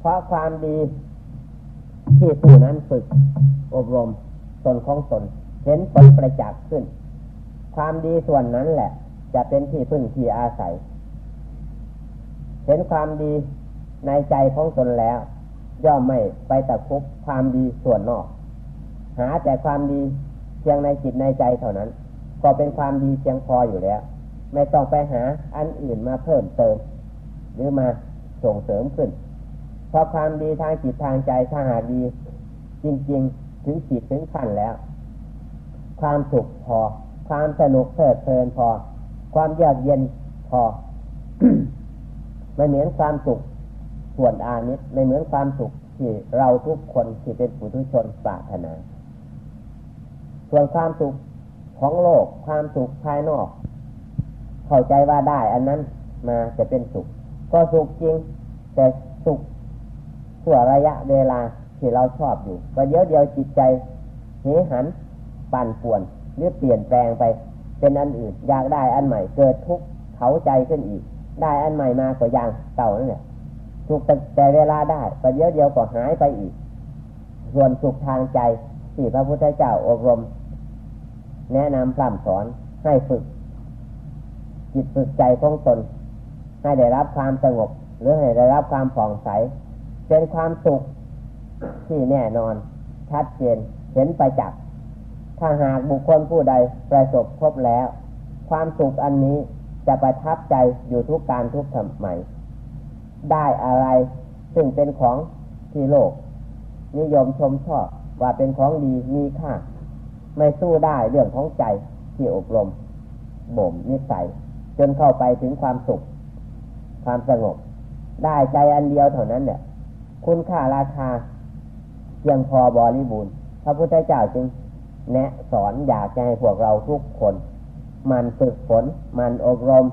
เพราะความดีที่ผู้นั้นฝึกอบรมตนของตนเห็นผลประจักษ์ขึ้น ความดีส่วนนั้นแหละ จะเป็นที่พึ่งที่อาศัย เห็นความดีในใจของตนแล้ว ย่อมไม่ไปตะคุบความดีส่วนนอก หาแต่ความดีเพียงในจิตในใจเท่านั้น ก็เป็นความดีเพียงพออยู่แล้ว ไม่ต้องไปหาอันอื่นมาเพิ่มเติม หรือมาส่งเสริมขึ้น เพราะความดีทางจิตทางใจถ้าหาดี จริง ๆ ถึงจิตถึงขั้นแล้ว ความสุขพอ ความสนุกเพลิดเพลินพอ ความเยือกเย็นพอไม่เหมือนความสุขส่วนอานิสไม่เหมือนความสุขที่เราทุกคนที่เป็นผู้ทุชนปรารถนา ส่วนความสุขของโลกความสุขภายนอก เข้าใจว่าได้ อันนั้นมาจะเป็นสุข ก็สุขจริง แต่สุขชั่วระยะเวลาที่เราชอบอยู่ก็เดี๋ยวเดียวจิตใจเหหันปั่นป่วนหรือเปลี่ยนแปลงไป เป็นอันอื่น อยากได้อันใหม่ เกิดทุกข์เขาใจขึ้นอีก ได้อันใหม่มาก็ยังเก่านั่นแหละสุขแต่เวลาได้ก็เดี๋ยวเดียวก็หายไปอีก ส่วนสุขทางใจที่พระพุทธเจ้าอบรม แนะนำพร่ำสอนให้ฝึก จิตฝึกใจของตน ให้ได้รับความสงบ หรือให้ได้รับความผ่องใส เป็นความสุขที่แน่นอน ชัดเจนเห็นไปจักถ้าหากบุคคลผู้ใดประสบพบแล้ว ความสุขอันนี้จะประทับใจอยู่ทุกการทุกสมัยได้อะไรซึ่งเป็นของที่โลก นิยมชมชอบว่าเป็นของดีมีค่า ไม่สู้ได้เรื่องของใจที่อบรมบ่มนิสัย จนเข้าไปถึงความสุข ความสงบ ได้ใจอันเดียวเท่านั้นเนี่ย คุณค่าราคาเพียงพอบริบูรณ์พระพุทธเจ้าจึงแนะสอนอยากจะให้พวกเราทุกคน มันฝึกฝน มันอบรม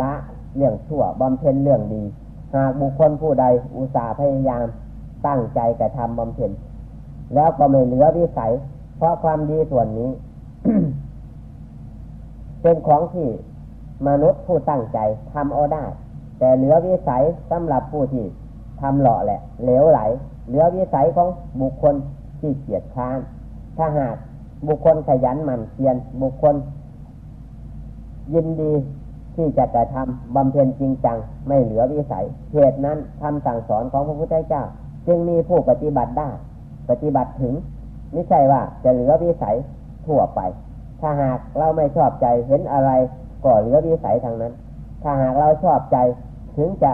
ละเรื่องชั่วบำเพ็ญเรื่องดี หากบุคคลผู้ใดอุตส่าห์พยายามตั้งใจกระทำบำเพ็ญแล้วก็ไม่เหลือวิสัย เพราะความดีส่วนนี้ เป็นของที่ มนุษย์ผู้ตั้งใจทำเอาได้ แต่เหลือวิสัยสำหรับผู้ที่ทำหล่อแหละ เหลวไหล เหลือวิสัยของบุคคลที่เกียจค้าน ถ้าหากบุคคลขยันหมั่นเพียรบุคคล ยินดีที่จะกระทำบำเพ็ญจริงจัง ไม่เหลือวิสัยเหตุนั้นคำสั่งสอนของพระพุทธเจ้า จึงมีผู้ปฏิบัติได้ ปฏิบัติถึงไม่ใช่ว่าจะเหลือวิสัยทั่วไป ถ้าหากเราไม่ชอบใจเห็นอะไร ก็เหลือวิสัยทางนั้น ถ้าหากเราชอบใจถึงจะ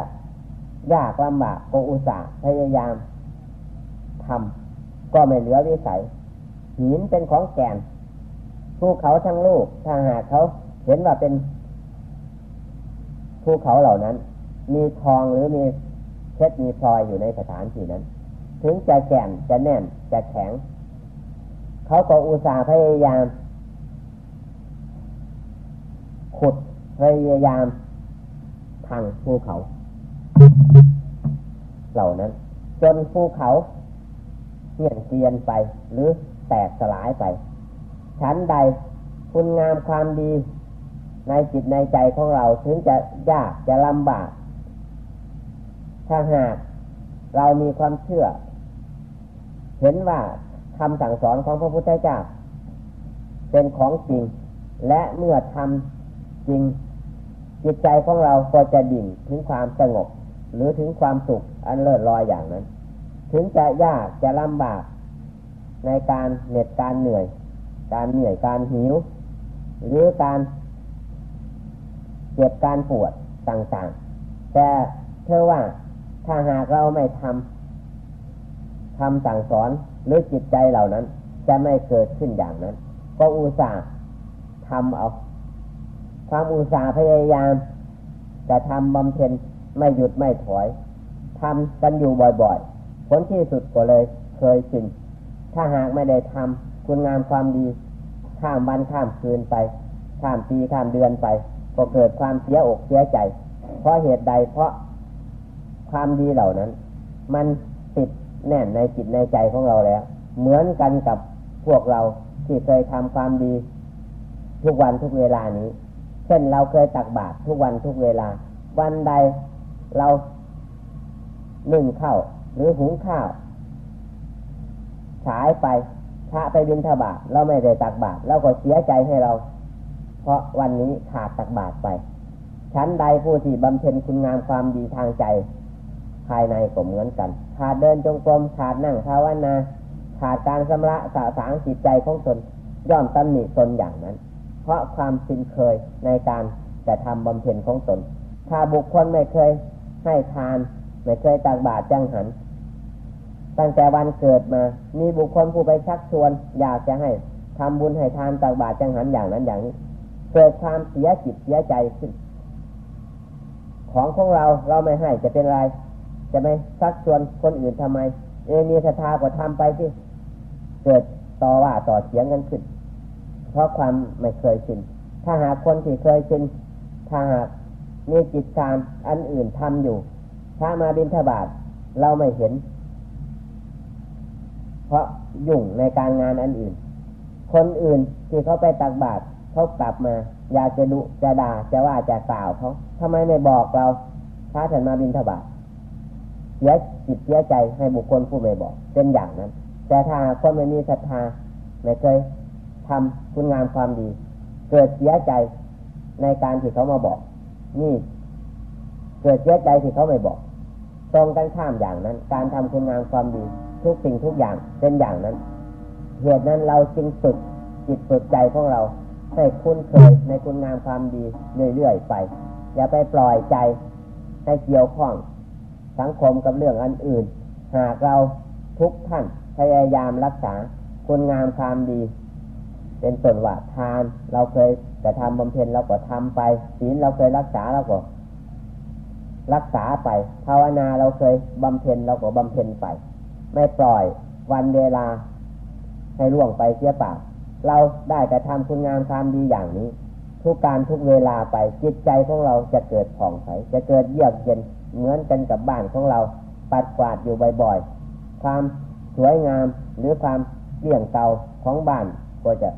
ยากลำบากก็อุตส่าห์พยายามทำก็ไม่เหลือวิสัยหินเป็นของแก่นภูเขาทั้งลูกถ้าหากเขาเห็นว่าเป็นภูเขาเหล่านั้น มีทองหรือมีเพชรมีพลอยอยู่ในสถานที่นั้น ถึงจะแก่นจะแน่นจะแข็ง เขาก็อุตส่าห์พยายาม ขุดพยายามพังภูเขา เหล่านั้น จนภูเขาเหี่ยนเกียนไป หรือแตกสลายไป ชั้นใดคุณงามความดี ในจิตในใจของเราถึงจะยากจะลำบาก ถ้าหากเรามีความเชื่อ เห็นว่าคำสั่งสอนของพระพุทธเจ้า เป็นของจริง และเมื่อทำ จริง จิตใจของเราก็จะดิ่งถึงความสงบ หรือถึงความสุขอันเลิศลอยอย่างนั้น ถึงจะยากจะลำบากในการเหน็ดการเหนื่อย การเหนื่อยการหิว หรือการเจ็บการปวดต่างๆ แต่เชื่อว่าถ้าหากเราไม่ทำทำสั่งสอนหรือจิตใจเหล่านั้น จะไม่เกิดขึ้นอย่างนั้น ก็อุตส่าห์ทำเอา ความอุตสาห์พยายามจะทำบำเพ็ญไม่หยุดไม่ถอยทำกันอยู่บ่อยๆ ผลที่สุดก็เลยเคยชินถ้าหากไม่ได้ทำคุณงามความดี ข้ามวันข้ามคืนไป ข้ามปีข้ามเดือนไป ก็เกิดความเสียอกเสียใจ เพราะเหตุใดเพราะความดีเหล่านั้น มันติดแน่นในจิตในใจของเราแล้ว เหมือนกันกับพวกเราที่เคยทำความดี ทุกวันทุกเวลานี้ เช่นเราเคยตักบาตรทุกวันทุกเวลา วันใดเรานึ่งข้าวหรือหุงข้าวฉายไปพระไปบินทบาทเราไม่ได้ตักบาตรเราก็เสียใจให้เรา เพราะวันนี้ขาดตักบาตรไปชั้นใดผู้ที่บำเพ็ญคุณงามความดีทางใจ ภายในก็เหมือนกัน ขาดเดินจงกรมขาดนั่งภาวนาขาดการชำระสาสางจิตใจของตนย่อมตำหนิตนอย่างนั้น เพราะความชินเคยในการจะทำบำเพ็ญของตน ถ้าบุคคลไม่เคยให้ทาน ไม่เคยตักบาตรจังหัน ตั้งแต่วันเกิดมา มีบุคคลผู้ไปชักชวน อยากจะให้ทำบุญให้ทานตักบาตรจังหันอย่างนั้นอย่างนี้ เกิดความเสียจิตเสียใจขึ้น ของของเราเราไม่ให้จะเป็นไร จะไม่ซักชวนคนอื่นทำไม เอมีศรัทธาก็ทำไปที่เกิดต่อว่าต่อเสียงกันขึ้น เพราะความไม่เคยชิน ถ้าหากคนที่เคยชิน ถ้าหากมีจิตการอันอื่นทำอยู่ถ้ามาบินทบาทเราไม่เห็น เพราะยุ่งในการงานอันอื่น คนอื่นที่เขาไปตักบาตรเขากลับมา อยากจะดุจะด่าจะว่าจะกล่าวเขาทำไมไม่บอกเราพระฉันมาบินทบาทเสียจิตเสียใจให้บุคคลผู้ไม่บอก เป็นอย่างนั้น แต่ถ้าคนไม่มีศรัทธาไม่เคย ทำคุณงามความดี เกิดเสียใจในการที่เขามาบอก นี่ เกิดเสียใจที่เขาไม่บอก ตรงกันข้ามอย่างนั้น การทำคุณงามความดี ทุกสิ่งทุกอย่างเป็นอย่างนั้น เหตุนั้นเราจึงฝึกจิตฝึกใจของเรา ให้คุ้นเคยในคุณงามความดีเรื่อยๆไป อย่าไปปล่อยใจให้เกี่ยวข้องสังคมกับเรื่องอันอื่น หากเราทุกท่านพยายามรักษาคุณงามความดี เป็นส่วนว่าทาน เราเคยจะทำบำเพ็ญเราก็ทำไปศีลเราเคยรักษาเราก็รักษาไปภาวนาเราเคยบำเพ็ญเราก็บำเพ็ญไป ไม่ปล่อยวันเวลาให้ล่วงไปเสียเปล่าเราได้แต่ทำคุณงามความดีอย่างนี้ ทุกการทุกเวลาไปจิตใจของเราจะเกิดผ่องใสจะเกิดเยือกเย็นเหมือนกันกับบ้านของเราปัดกวาดอยู่บ่อยๆ ความสวยงามหรือความเลี่ยงเก่าของบ้านก็จะ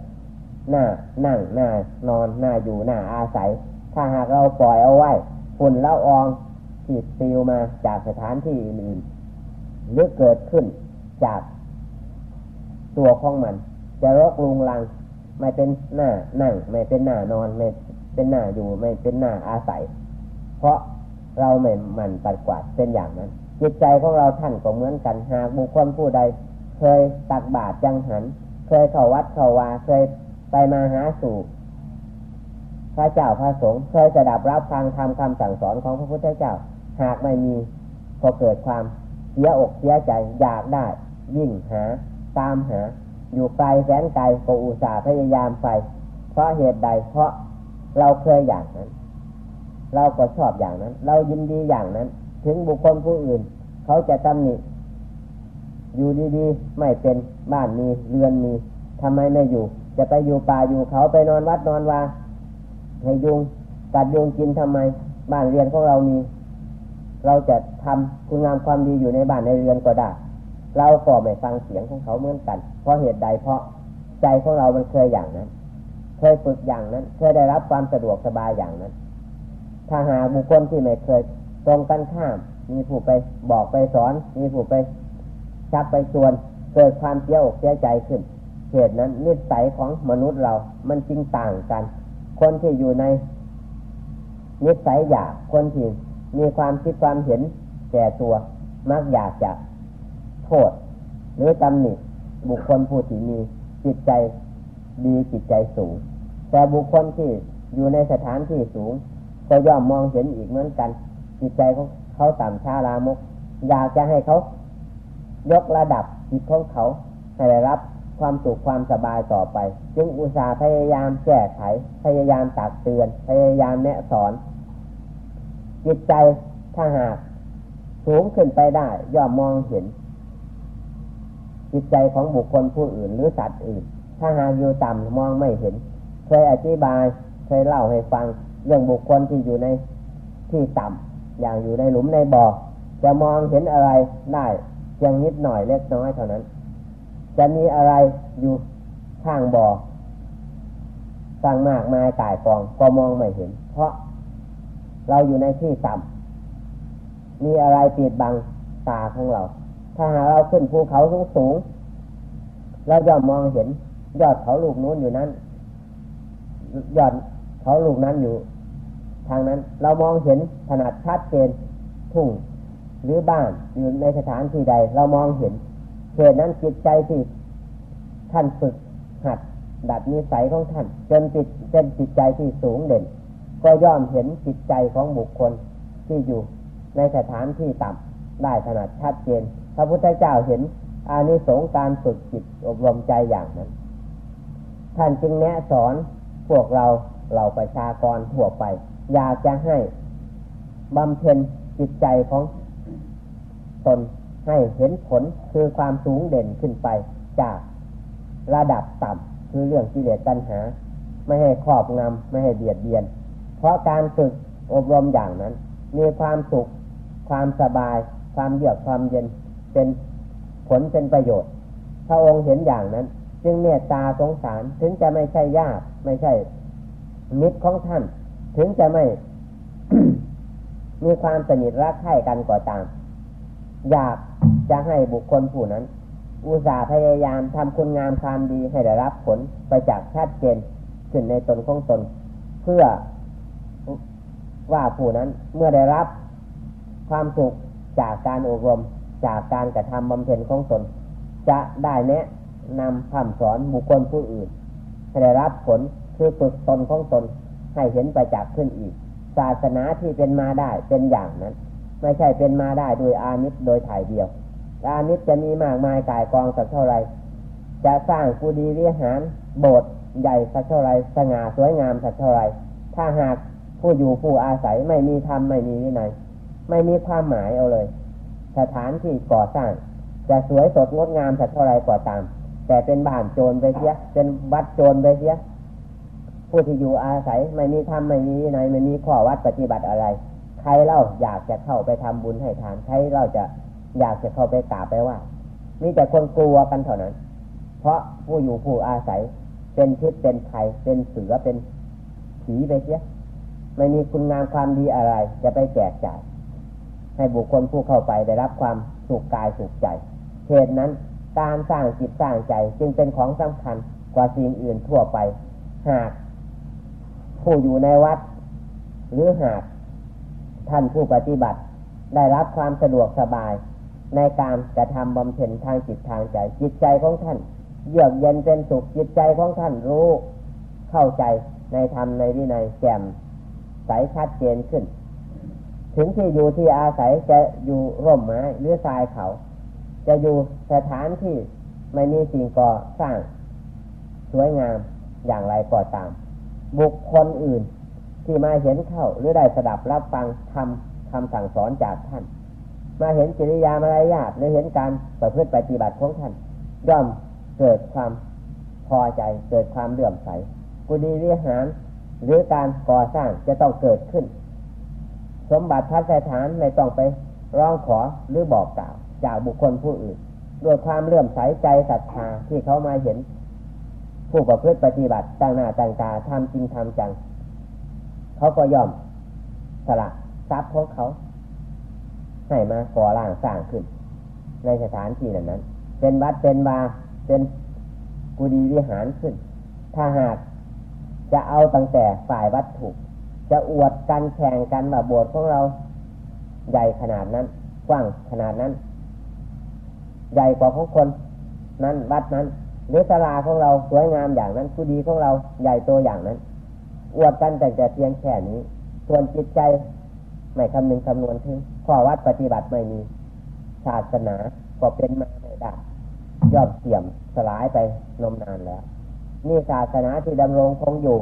หน้านั่งหน้านอนหน้าอยู่หน้าอาศัย ถ้าหากเราปล่อยเอาไว้ฝุ่นละอองที่ปิวมาจากสถานที่อื่นหรือเกิดขึ้นจากตัวของมัน จะรกลุงลัง ไม่เป็นหน้านั่ง ไม่เป็นหน้านอนไม่เป็นหน้าอยู่ไม่เป็นหน้าอาศัย เพราะเราไม่มันปัดกวาดเป็นอย่างนั้น จิตใจของเราท่านก็เหมือนกันหากบุคคลผู้ใด เคยตักบาตรจังหัน เคยเข้าวัดเข้าวาเคย ไปมาหาสู่พระเจ้าพระสงฆ์เคยสดับรับฟังทำคำสั่งสอนของพระพุทธเจ้า หากไม่มีก็เกิดความเสียอกเสียใจอยากได้ยิ่งหา ตามหา อยู่ไกลแสนไกลก็อุตส่าห์พยายามไป เพราะเหตุใดเพราะเราเคยอย่างนั้น เราก็ชอบอย่างนั้น เรายินดีอย่างนั้น ถึงบุคคลผู้อื่น เขาจะตำหนิอยู่ดีๆ ไม่เป็นบ้านมีเรือนมีทำไมไม่อยู่ จะไปอยู่ป่าอยู่เขาไปนอนวัดนอนวาให้ยุงกัดยุงกินทำไม บ้านเรียนของเรามี เราจะทำคุณงามความดีอยู่ในบ้านในเรือนก็ได้เราก็ไม่ฟังเสียงของเขาเหมือนกัน เพราะเหตุใดเพราะใจของเรามันเคยอย่างนั้น เคยฝึกอย่างนั้น เคยได้รับความสะดวกสบายอย่างนั้น ถ้าหาบุคคลที่ไม่เคยตรงกันข้าม มีผู้ไปบอกไปสอน มีผู้ไปชักไปชวน เกิดความเสียอกเสียใจขึ้น เหตุนั้น นิสัยของมนุษย์เรา มันจริงต่างกัน คนที่อยู่ใน นิสัยอยาก คนที่มีความคิดความเห็นแก่ตัว มักอยากจะโทษ หรือตำหนิบุคคลผู้ที่มีจิตใจดีจิตใจสูง แต่บุคคลที่อยู่ในสถานที่สูง ก็ย่อมมองเห็นอีกเหมือนกัน จิตใจของเขาต่ำช้าลามก อยากจะให้เขา ยกระดับจิตของเขาให้ได้รับ ความสุขความสบายต่อไป จึงอุตส่าห์พยายามแก้ไข พยายามตักเตือน พยายามแนะสอน จิตใจถ้าหากสูงขึ้นไปได้ ย่อมมองเห็น จิตใจของบุคคลผู้อื่นหรือสัตว์อื่น ถ้าหากอยู่ต่ำมองไม่เห็น เคยอธิบายเคยเล่าให้ฟัง เรื่องบุคคลที่อยู่ในที่ต่ำอย่างอยู่ในหลุมในบ่อจะมองเห็นอะไรได้เพียงนิดหน่อยเล็กน้อยเท่านั้น จะมีอะไรอยู่ข้างบ่อสั่งมากมายกายกองก็มองไม่เห็น เพราะเราอยู่ในที่ต่ำมีอะไรปิดบังตาของเรา ถ้าหากเราขึ้นภูเขาสูงสูงเราย่อมมองเห็น ยอดเขาลูกนู้นอยู่นั้น ยอดเขาลูกนั้นอยู่ ทางนั้น เรามองเห็นขนาดชัดเจนทุ่งหรือบ้านอยู่ในสถานที่ใด เรามองเห็น เหตุนั้นจิตใจที่ท่านฝึกหัดดัดนิสัยของท่านจนจิตเป็นจิตใจที่สูงเด่น ก็ย่อมเห็นจิตใจของบุคคลที่อยู่ในสถานที่ต่ำได้ขนาดชัดเจน พระพุทธเจ้าเห็นอานิสงส์การฝึกจิตอบรมใจอย่างนั้น ท่านจึงแนะสอนพวกเราเราประชากรทั่วไป อยากจะให้บำเพ็ญจิตใจของตน ให้เห็นผลคือความสูงเด่นขึ้นไปจากระดับต่ำคือเรื่องกิเลสตัณหา ไม่ให้ครอบงำไม่ให้เบียดเบียน เพราะการฝึกอบรมอย่างนั้น มีความสุข ความสบาย ความเยือกความเย็นเป็นผลเป็นประโยชน์ พระองค์เห็นอย่างนั้น จึงเมตตาสงสารถึงจะไม่ใช่ญาติไม่ใช่มิตรของท่าน ถึงจะไม่มีความสนิทรักใคร่กันก็ตาม อยาก จะให้บุคคลผู้นั้น อุตส่าห์พยายามทำคุณงามความดีให้ได้รับผลไปจากชัดเจนขึ้นในตนของตน เพื่อว่าผู้นั้นเมื่อได้รับความสุขจากการอบรมจากการกระทำบำเพ็ญของตน จะได้แนะนำคำสอนบุคคลผู้อื่นให้ได้รับผลคือฝึกตนของตนให้เห็นไปจากขึ้นอีก ศาสนาที่เป็นมาได้เป็นอย่างนั้น ไม่ใช่เป็นมาได้โดยอานิสโดยถ่ายเดียว อานิสจะมีมากมายกายกองสักเท่าไร จะสร้างกุฏิวิหารโบสถ์ใหญ่สักเท่าไรสง่าสวยงามสักเท่าไร ถ้าหากผู้อยู่ผู้อาศัยไม่มีธรรมไม่มีวินัยไม่มีความหมายเอาเลย สถานที่ก่อสร้าง จะสวยสดงดงามสักเท่าไรก็ตาม แต่เป็นบ้านโจรไปเสียเป็นวัดโจรไปเสียผู้ที่อยู่อาศัยไม่มีธรรมไม่มีวินัยไม่มีข้อวัดปฏิบัติอะไร ใครเล่าอยากจะเข้าไปทำบุญให้ทานใครเราจะ อยากจะเข้าไปกราบไปว่ามีแต่คนกลัวกันเท่านั้น เพราะผู้อยู่ผู้อาศัยเป็นพิษเป็นไข่เป็นเสือเป็นผีไปเสียไม่มีคุณงามความดีอะไร จะไปแจกจ่ายให้บุคคลผู้เข้าไปได้รับความสุขกายสุขใจเหตุนั้นการสร้างจิตสร้างใจจึงเป็นของสำคัญกว่าสิ่งอื่นทั่วไป หาก ผู้อยู่ในวัด หรือหากท่านผู้ปฏิบัติ ได้รับความสะดวกสบาย ในการกระทำบำเพ็ญทางจิตทางใจ จิตใจของท่าน เยือกเย็นเป็นสุขจิตใจของท่านรู้ เข้าใจในธรรมในวินัยแจ่มใสชัดเจนขึ้น ถึงที่อยู่ที่อาศัยจะอยู่ร่มไม้หรือทรายเขา จะอยู่สถานที่ไม่มีสิ่งก่อสร้าง สวยงามอย่างไรก็ตาม บุคคลอื่นที่มาเห็นเข้าหรือได้สดับรับฟังทำคำสั่งสอนจากท่าน มาเห็นจริยามารยาทหรือเห็นการประพฤติปฏิบัติของท่านย่อมเกิดความพอใจ เกิดความเลื่อมใส กุฎีวิหาร หรือการก่อสร้างจะต้องเกิดขึ้น สมบัติพัฒฐานไม่ต้องไปร้องขอหรือบอกกล่าว จากบุคคลผู้อื่นด้วยความเลื่อมใสใจศรัทธาที่เขามาเห็น ผู้ประพฤติปฏิบัติต่างหน้าต่างตาทำจริงทำจัง เขาก็ยอมสละทรัพย์ของเขา ให้มาก่อร่างสร้างขึ้น ในสถานที่นั้นนั้น เป็นวัดเป็นวาเป็นกุฏิวิหารขึ้น ถ้าหากจะเอาตั้งแต่ฝ่ายวัตถุจะอวดกันแข่งกันแบบบวชของเรา ใหญ่ขนาดนั้น กว้างขนาดนั้น ใหญ่กว่าของคน นั้นวัดนั้นหรือศาลาของเราสวยงามอย่างนั้นกุฏิของเราใหญ่โตอย่างนั้น อวดกันแต่แต่เพียงแค่นี้ส่วนจิตใจ ไม่คำนึงคำนวณถึง ข้อวัดปฏิบัติไม่มีศาสนาก็เป็นมาไม่ได้ยอดเสี่ยมสลายไปนมนานแล้ว นี่ศาสนาที่ดำรงคงอยู่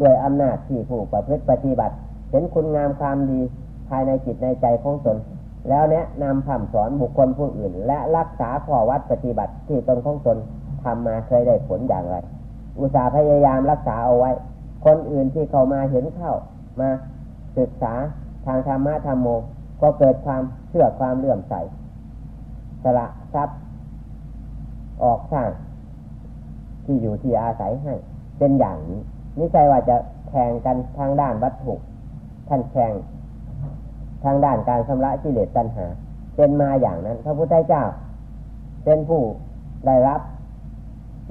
ด้วยอำนาจที่ผู้ประพฤติปฏิบัติ เห็นคุณงามความดีภายในจิตในใจของตนแล้วแนะนำคำสอนบุคคลผู้อื่น และรักษาข้อวัดปฏิบัติที่ตนของตนทำมาเคยได้ผลอย่างไร อุตสาห์พยายามรักษาเอาไว้ คนอื่นที่เขามาเห็นเข้ามาศึกษาทางธรรมะธรรมโม ก็เกิดความเชื่อความเลื่อมใสสละทรัพย์ออกสร้างที่อยู่ที่อาศัยให้ เป็นอย่างนี้นี่ใช่ว่าจะแข่งกันทางด้านวัตถุท่านแข่งทางด้านการชำระกิเลสตัณหา เป็นมาอย่างนั้น พระพุทธเจ้า เป็นผู้ได้รับ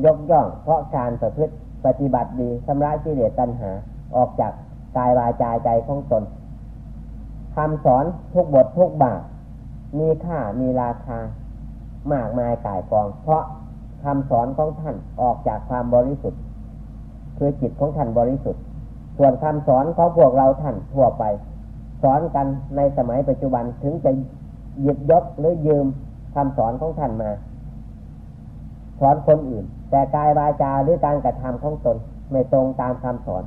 ยกย่อง เพราะการประพฤติปฏิบัติดีชำระกิเลสตัณหา ออกจากกายวาจาใจของตน คำสอนทุกบททุกบาทมีค่ามีราคามากมายกายกอง เพราะคำสอนของท่านออกจากความบริสุทธิ์ คือจิตของท่านบริสุทธิ์ ส่วนคำสอนของพวกเราท่านทั่วไป สอนกันในสมัยปัจจุบันถึงจะหยิบยกหรือยืมคำสอนของท่านมา สอนคนอื่น แต่กายวาจาหรือการกระทำของตนไม่ตรงตามคำสอน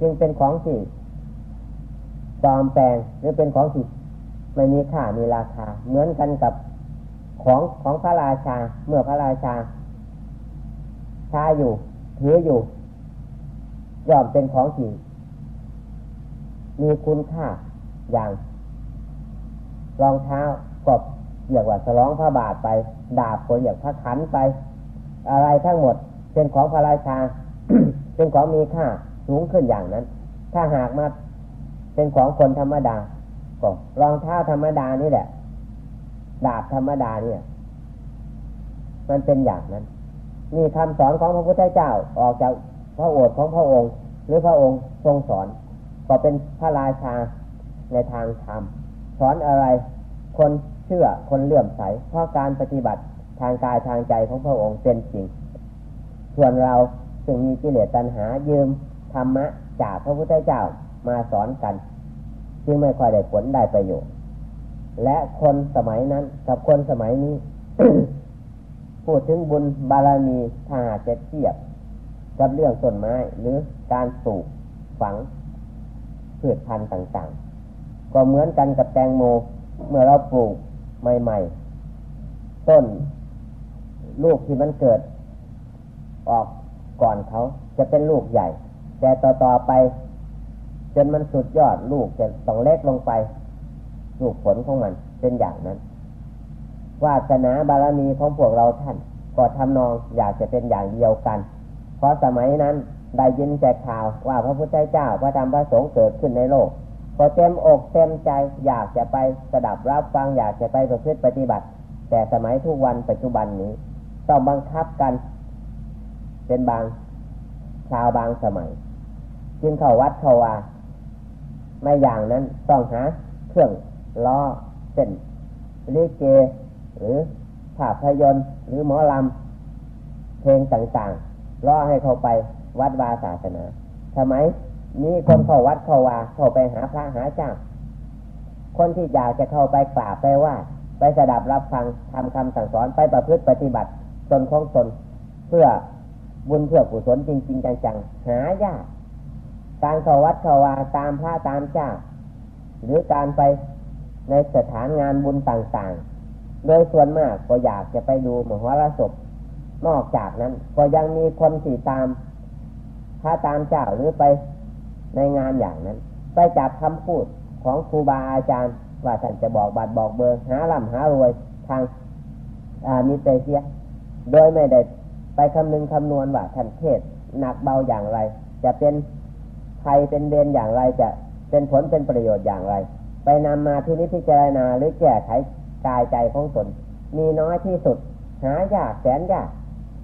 จึงเป็นของที่ ปลอมแปลงหรือเป็นของที่ไม่มีค่ามีราคา เหมือนกันกับของของพระราชา เมื่อพระราชาชาอยู่ถืออยู่ย่อมเป็นของที่มีคุณค่าอย่างรองเท้ากบเรียกว่าสลองพระบาทไป ดาบก็เรียกพระขันไป อะไรทั้งหมด เป็นของพระราชา เป็นของมีค่าสูงขึ้นอย่างนั้น ถ้าหากมา เป็นของคนธรรมดาก็รองเท้าธรรมดานี่แหละดาบธรรมดาเนี่ย มันเป็นอย่างนั้นมีคำสอนของพระพุทธเจ้าออกจากพระโอษฐ์ของพระองค์ หรือพระองค์ทรงสอน ก็เป็นพระราชาในทางธรรมสอนอะไร คนเชื่อคนเลื่อมใส เพราะการปฏิบัติทางกายทางใจของพระองค์เป็นจริง ส่วนเราซึ่งมีกิเลสตัณหายืมธรรมะจากพระพุทธเจ้า มาสอนกัน จึงไม่ค่อยได้ผลได้ประโยชน์ และคนสมัยนั้นกับคนสมัยนี้ พูดถึงบุญบารมีถ้าจะเทียบ กับเรื่องต้นไม้หรือการปลูกฝังพืชพันธุ์ต่างๆ ก็เหมือนกันกับแตงโมเมื่อเราปลูกใหม่ๆ ต้นลูกที่มันเกิด ออกก่อนเขาจะเป็นลูกใหญ่ แต่ต่อๆไป จนมันสุดยอดลูกจะต้องเล็กลงไป ลูกผลของมันเป็นอย่างนั้นวาสนาบารมีของพวกเราท่าน ก็ทำนองอยากจะเป็นอย่างเดียวกัน เพราะสมัยนั้นได้ยินแต่ข่าวว่าพระพุทธเจ้าพระธรรมพระสงฆ์เกิดขึ้นในโลกก็เต็มอกเต็มใจอยากจะไปสดับรับฟังอยากจะไปประพฤติปฏิบัติ แต่สมัยทุกวันปัจจุบันนี้ ต้องบังคับกัน เป็นบางชาวบางสมัย จึงเข้าวัดเข้าวา ไม่อย่างนั้นต้องหาเครื่องล้อเส้นลิเก หรือภาพยนตร์หรือหมอลำเพลงต่างๆล่อให้เขาไปวัดวาศาสนาทำไมมีคนเข้าวัดเข้าวาเข้าไปหาพระหาเจ้า คนที่อยากจะเข้าไปกราบไปว่า ไปสดับรับฟังทำคำสั่งสอนไปประพฤติปฏิบัติตนของตนเพื่อบุญเพื่อกุศลจริง ๆ จังๆหายาก การเข้าวัดเข้าวาตามพระตามเจ้า หรือการไปในสถานงานบุญต่างๆ โดยส่วนมากก็อยากจะไปดูมหรสพนอกจากนั้น ก็ยังมีคนที่ตามพระตามเจ้าหรือไปในงานอย่างนั้น ไปจับคำพูดของครูบาอาจารย์ ว่าท่านจะบอกบัตรบอกเบอร์หาล่ำหารวยทางอามิเตเซีย โดยไม่ได้ไปคำนึงคำนวณว่าท่านเทศหนักเบาอย่างไร จะเป็น ภัยเป็นเวรอย่างไรจะเป็นผลเป็นประโยชน์อย่างไร ไปนำมาที่นิพจารณาหรือแก้ไขกายใจของตนมีน้อยที่สุด หายากแสนยาก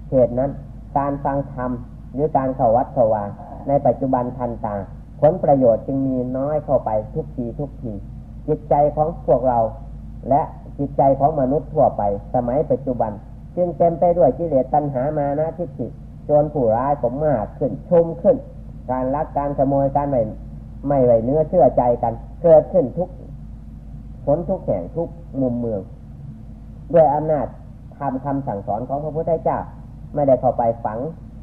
เหตุนั้น การฟังธรรมหรือการเข้าวัดเข้าวาในปัจจุบันทันตา ผลประโยชน์จึงมีน้อยเข้าไปทุกทีทุกที จิตใจของพวกเรา และจิตใจของมนุษย์ทั่วไป สมัยปัจจุบัน จึงเต็มไปด้วยกิเลสตัณหามานะทิฏฐิจนผู้ร้ายผมมากขึ้นชุมขึ้น การลักการขโมยการไม่ไม่ไว้เนื้อเชื่อใจกัน เกิดขึ้นทุกผลทุกแห่งทุกมุมเมือง ด้วยอำนาจทำคำสั่งสอนของพระพุทธเจ้าไม่ได้เข้าไปฝัง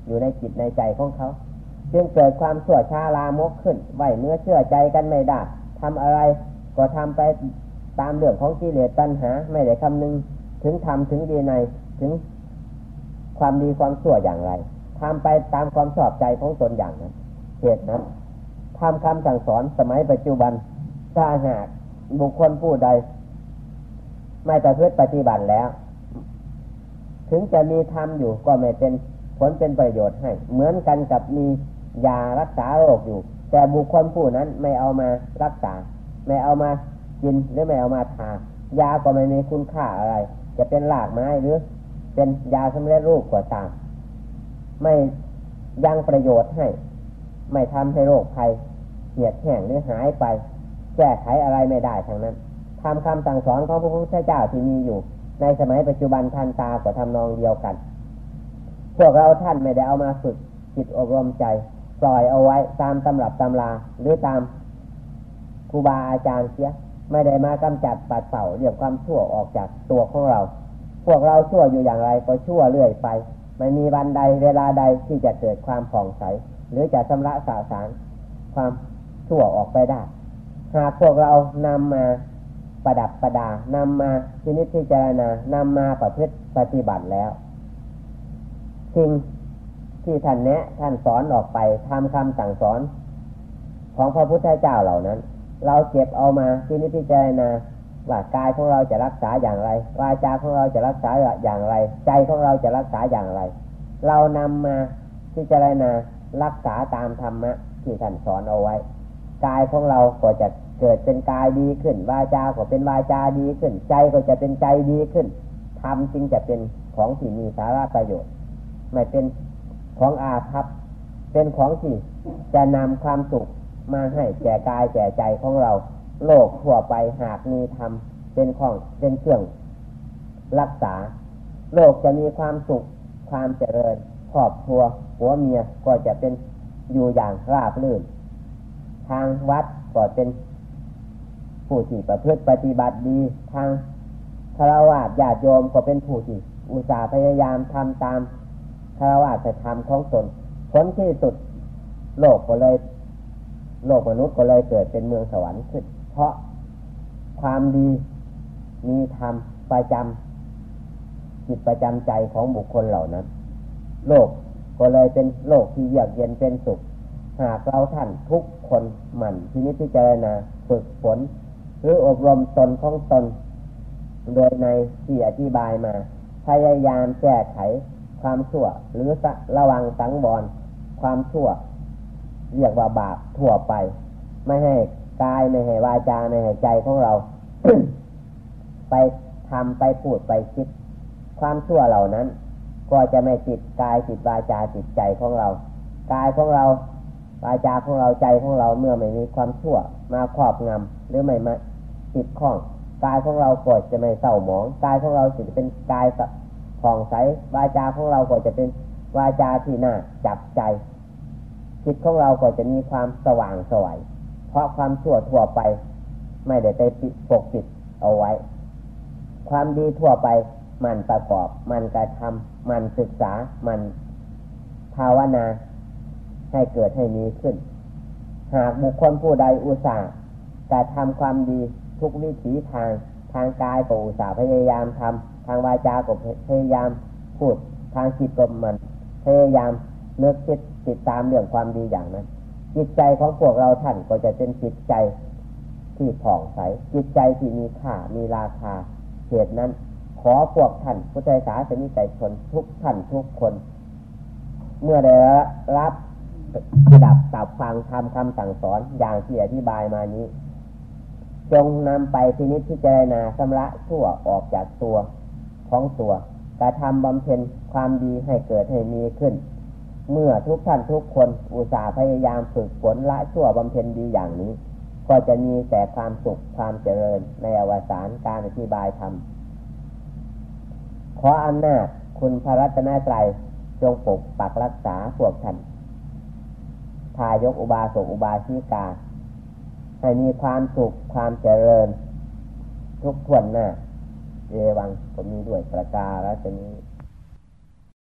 อยู่ในจิตในใจของเขา จึงเกิดความชั่วช้าลามกขึ้นไหวเนื้อเชื่อใจกันไม่ได้ทำอะไรก็ทำไปตามเรื่องของกิเลสตัณหา ไม่ได้คำนึงถึงทำถึงดีในถึงความดีความชั่วอย่างไรทำไปตามความชอบใจของตนอย่างนั้น เหตุนั้นทำคำสั่งสอนสมัยปัจจุบันถ้าหากบุคคลผู้ใด ไม่ประพฤติปฏิบัติแล้ว ถึงจะมีธรรมอยู่ก็ไม่เป็นผลเป็นประโยชน์ให้ เหมือนกันกับมียารักษาโรคอยู่ แต่บุคคลผู้นั้นไม่เอามารักษา ไม่เอามากินหรือไม่เอามาทายาก็ไม่มีคุณค่าอะไร จะเป็นหลากไม้หรือ เป็นยาสำเร็จรูปกว่าตามไม่ยังประโยชน์ให้ ไม่ทำให้โรคภัยเหียดแห้งหรือหายไป แก้ไขอะไรไม่ได้ทั้งนั้นทำคำสั่งสอนของพระพุทธเจ้าที่มีอยู่ ในสมัยปัจจุบันทันตาก็ทำนองเดียวกัน พวกเราท่านไม่ได้เอามาฝึกจิตอบรมใจ ปล่อยเอาไว้ตามตำรับตำราหรือตามครูบาอาจารย์เสียไม่ได้มากำจัดปัดเป่าเรื่องความชั่วออกจากตัวของเรา พวกเราชั่วอยู่อย่างไรก็ชั่วเรื่อยไป ไม่มีวันใดเวลาใดที่จะเกิดความผ่องใส หรือจะชำระสาสารความชั่วออกไปได้ หากพวกเรานำมาประดับประดานำมาพินิจพิจารณานำมาประพฤติปฏิบัติแล้วสิ่งที่ท่านแนะท่านสอนออกไปทำคำสั่งสอน ของพระพุทธเจ้าเหล่านั้น เราเก็บเอามาพินิจพิจารณาว่ากายของเราจะรักษาอย่างไรวาจาของเราจะรักษาอย่างไร ใจของเราจะรักษาอย่างไร เรานำมาพิจารณา รักษาตามธรรมะที่ท่านสอนเอาไว้ กายของเราก็จะเกิดเป็นกายดีขึ้น วาจาก็เป็นวาจาดีขึ้น ใจก็จะเป็นใจดีขึ้นธรรมจึงจะเป็นของที่มีสาระประโยชน์ ไม่เป็นของอาภัพเป็นของที่จะนำความสุขมาให้แก่กายแก่ใจของเรา โลกทั่วไปหากมีธรรมเป็นของเป็นเครื่อง รักษา โลกจะมีความสุขความเจริญครอบครัว หัวเมียก็จะเป็นอยู่อย่างราบรื่น ทางวัดก็เป็นผู้ที่ประพฤติปฏิบัติดี ทางคารวะญาติโยมก็เป็นผู้ที่อุตส่าห์พยายามทำตามคารวะจะทำของตนผลที่สุดโลกก็เลย โลกมนุษย์ก็เลยเกิดเป็นเมืองสวรรค์ขึ้นเพราะความดีมีธรรมประจำจิตประจำใจของบุคคลเหล่านั้น โลก ก็เลยเป็นโลกที่เยือกเย็นเป็นสุข หากเราท่านทุกคนหมั่นที่นิพจารณาฝึกฝน หรืออบรมตนของตน โดยในที่อธิบายมา พยายามแก้ไขความชั่ว หรือระวังสังวรความชั่ว เรียกว่าบาปทั่วไป ไม่ให้กายไม่ให้วาจาไม่ให้ใจของเรา ไปทำไปพูดไปคิด ความชั่วเหล่านั้น ก็จะไม่ติดกายติดวาจาติดใจของเรา กายของเราวาจาของเราใจของเราเมื่อไม่มีความชั่วมาครอบงำหรือไม่มาติดข้องกายของเราก็จะไม่เศร้าหมองกายของเราจะเป็นกายผ่องใสวาจาของเราก็จะเป็นวาจาที่น่าจับใจจิตของเราก็จะมีความสว่างสวยเพราะความชั่วทั่วไป ไม่ได้ไปปิดปกปิดเอาไว้ ความดีทั่วไป มันประกอบ มันกระทำมันศึกษา มันภาวนาให้เกิดให้มีขึ้น หากบุคคลผู้ใดอุตส่าห์กระทำความดีทุกวิถีทางทางกายก็อุตส่าห์พยายามทำทางวาจาก็พยายามพูดทางจิตก็มัน พยายามเลือกคิดติดตามเรื่องความดีอย่างนั้น จิตใจของพวกเราท่านก็จะเป็นจิตใจที่ผ่องใสจิตใจที่มีค่ามีราคาเหตุนั้น ขอพวกท่านผู้ใจสาสนิใจชนทุกท่านทุกคน เมื่อได้รับดับตับฟังทำคำสั่งสอนอย่างที่อธิบายมานี้ จงนำไปพินิจพิจารณาชำระชั่วออกจากตัวของตัวกระทำบำเพ็ญความดีให้เกิดให้มีขึ้น เมื่อทุกท่านทุกคนอุตส่าห์พยายามฝึกฝนละชั่วบำเพ็ญดีอย่างนี้ ก็จะมีแต่ความสุขความเจริญในอวสานการอธิบายธรรม ขออำนาจคุณพระรัตนตรัยจงปกปักรักษาพวกท่านทายกอุบาสกอุบาสิกา ให้มีความสุขความเจริญ ทุกทวนหน้าเอวังผมมีด้วยประการรัชนี้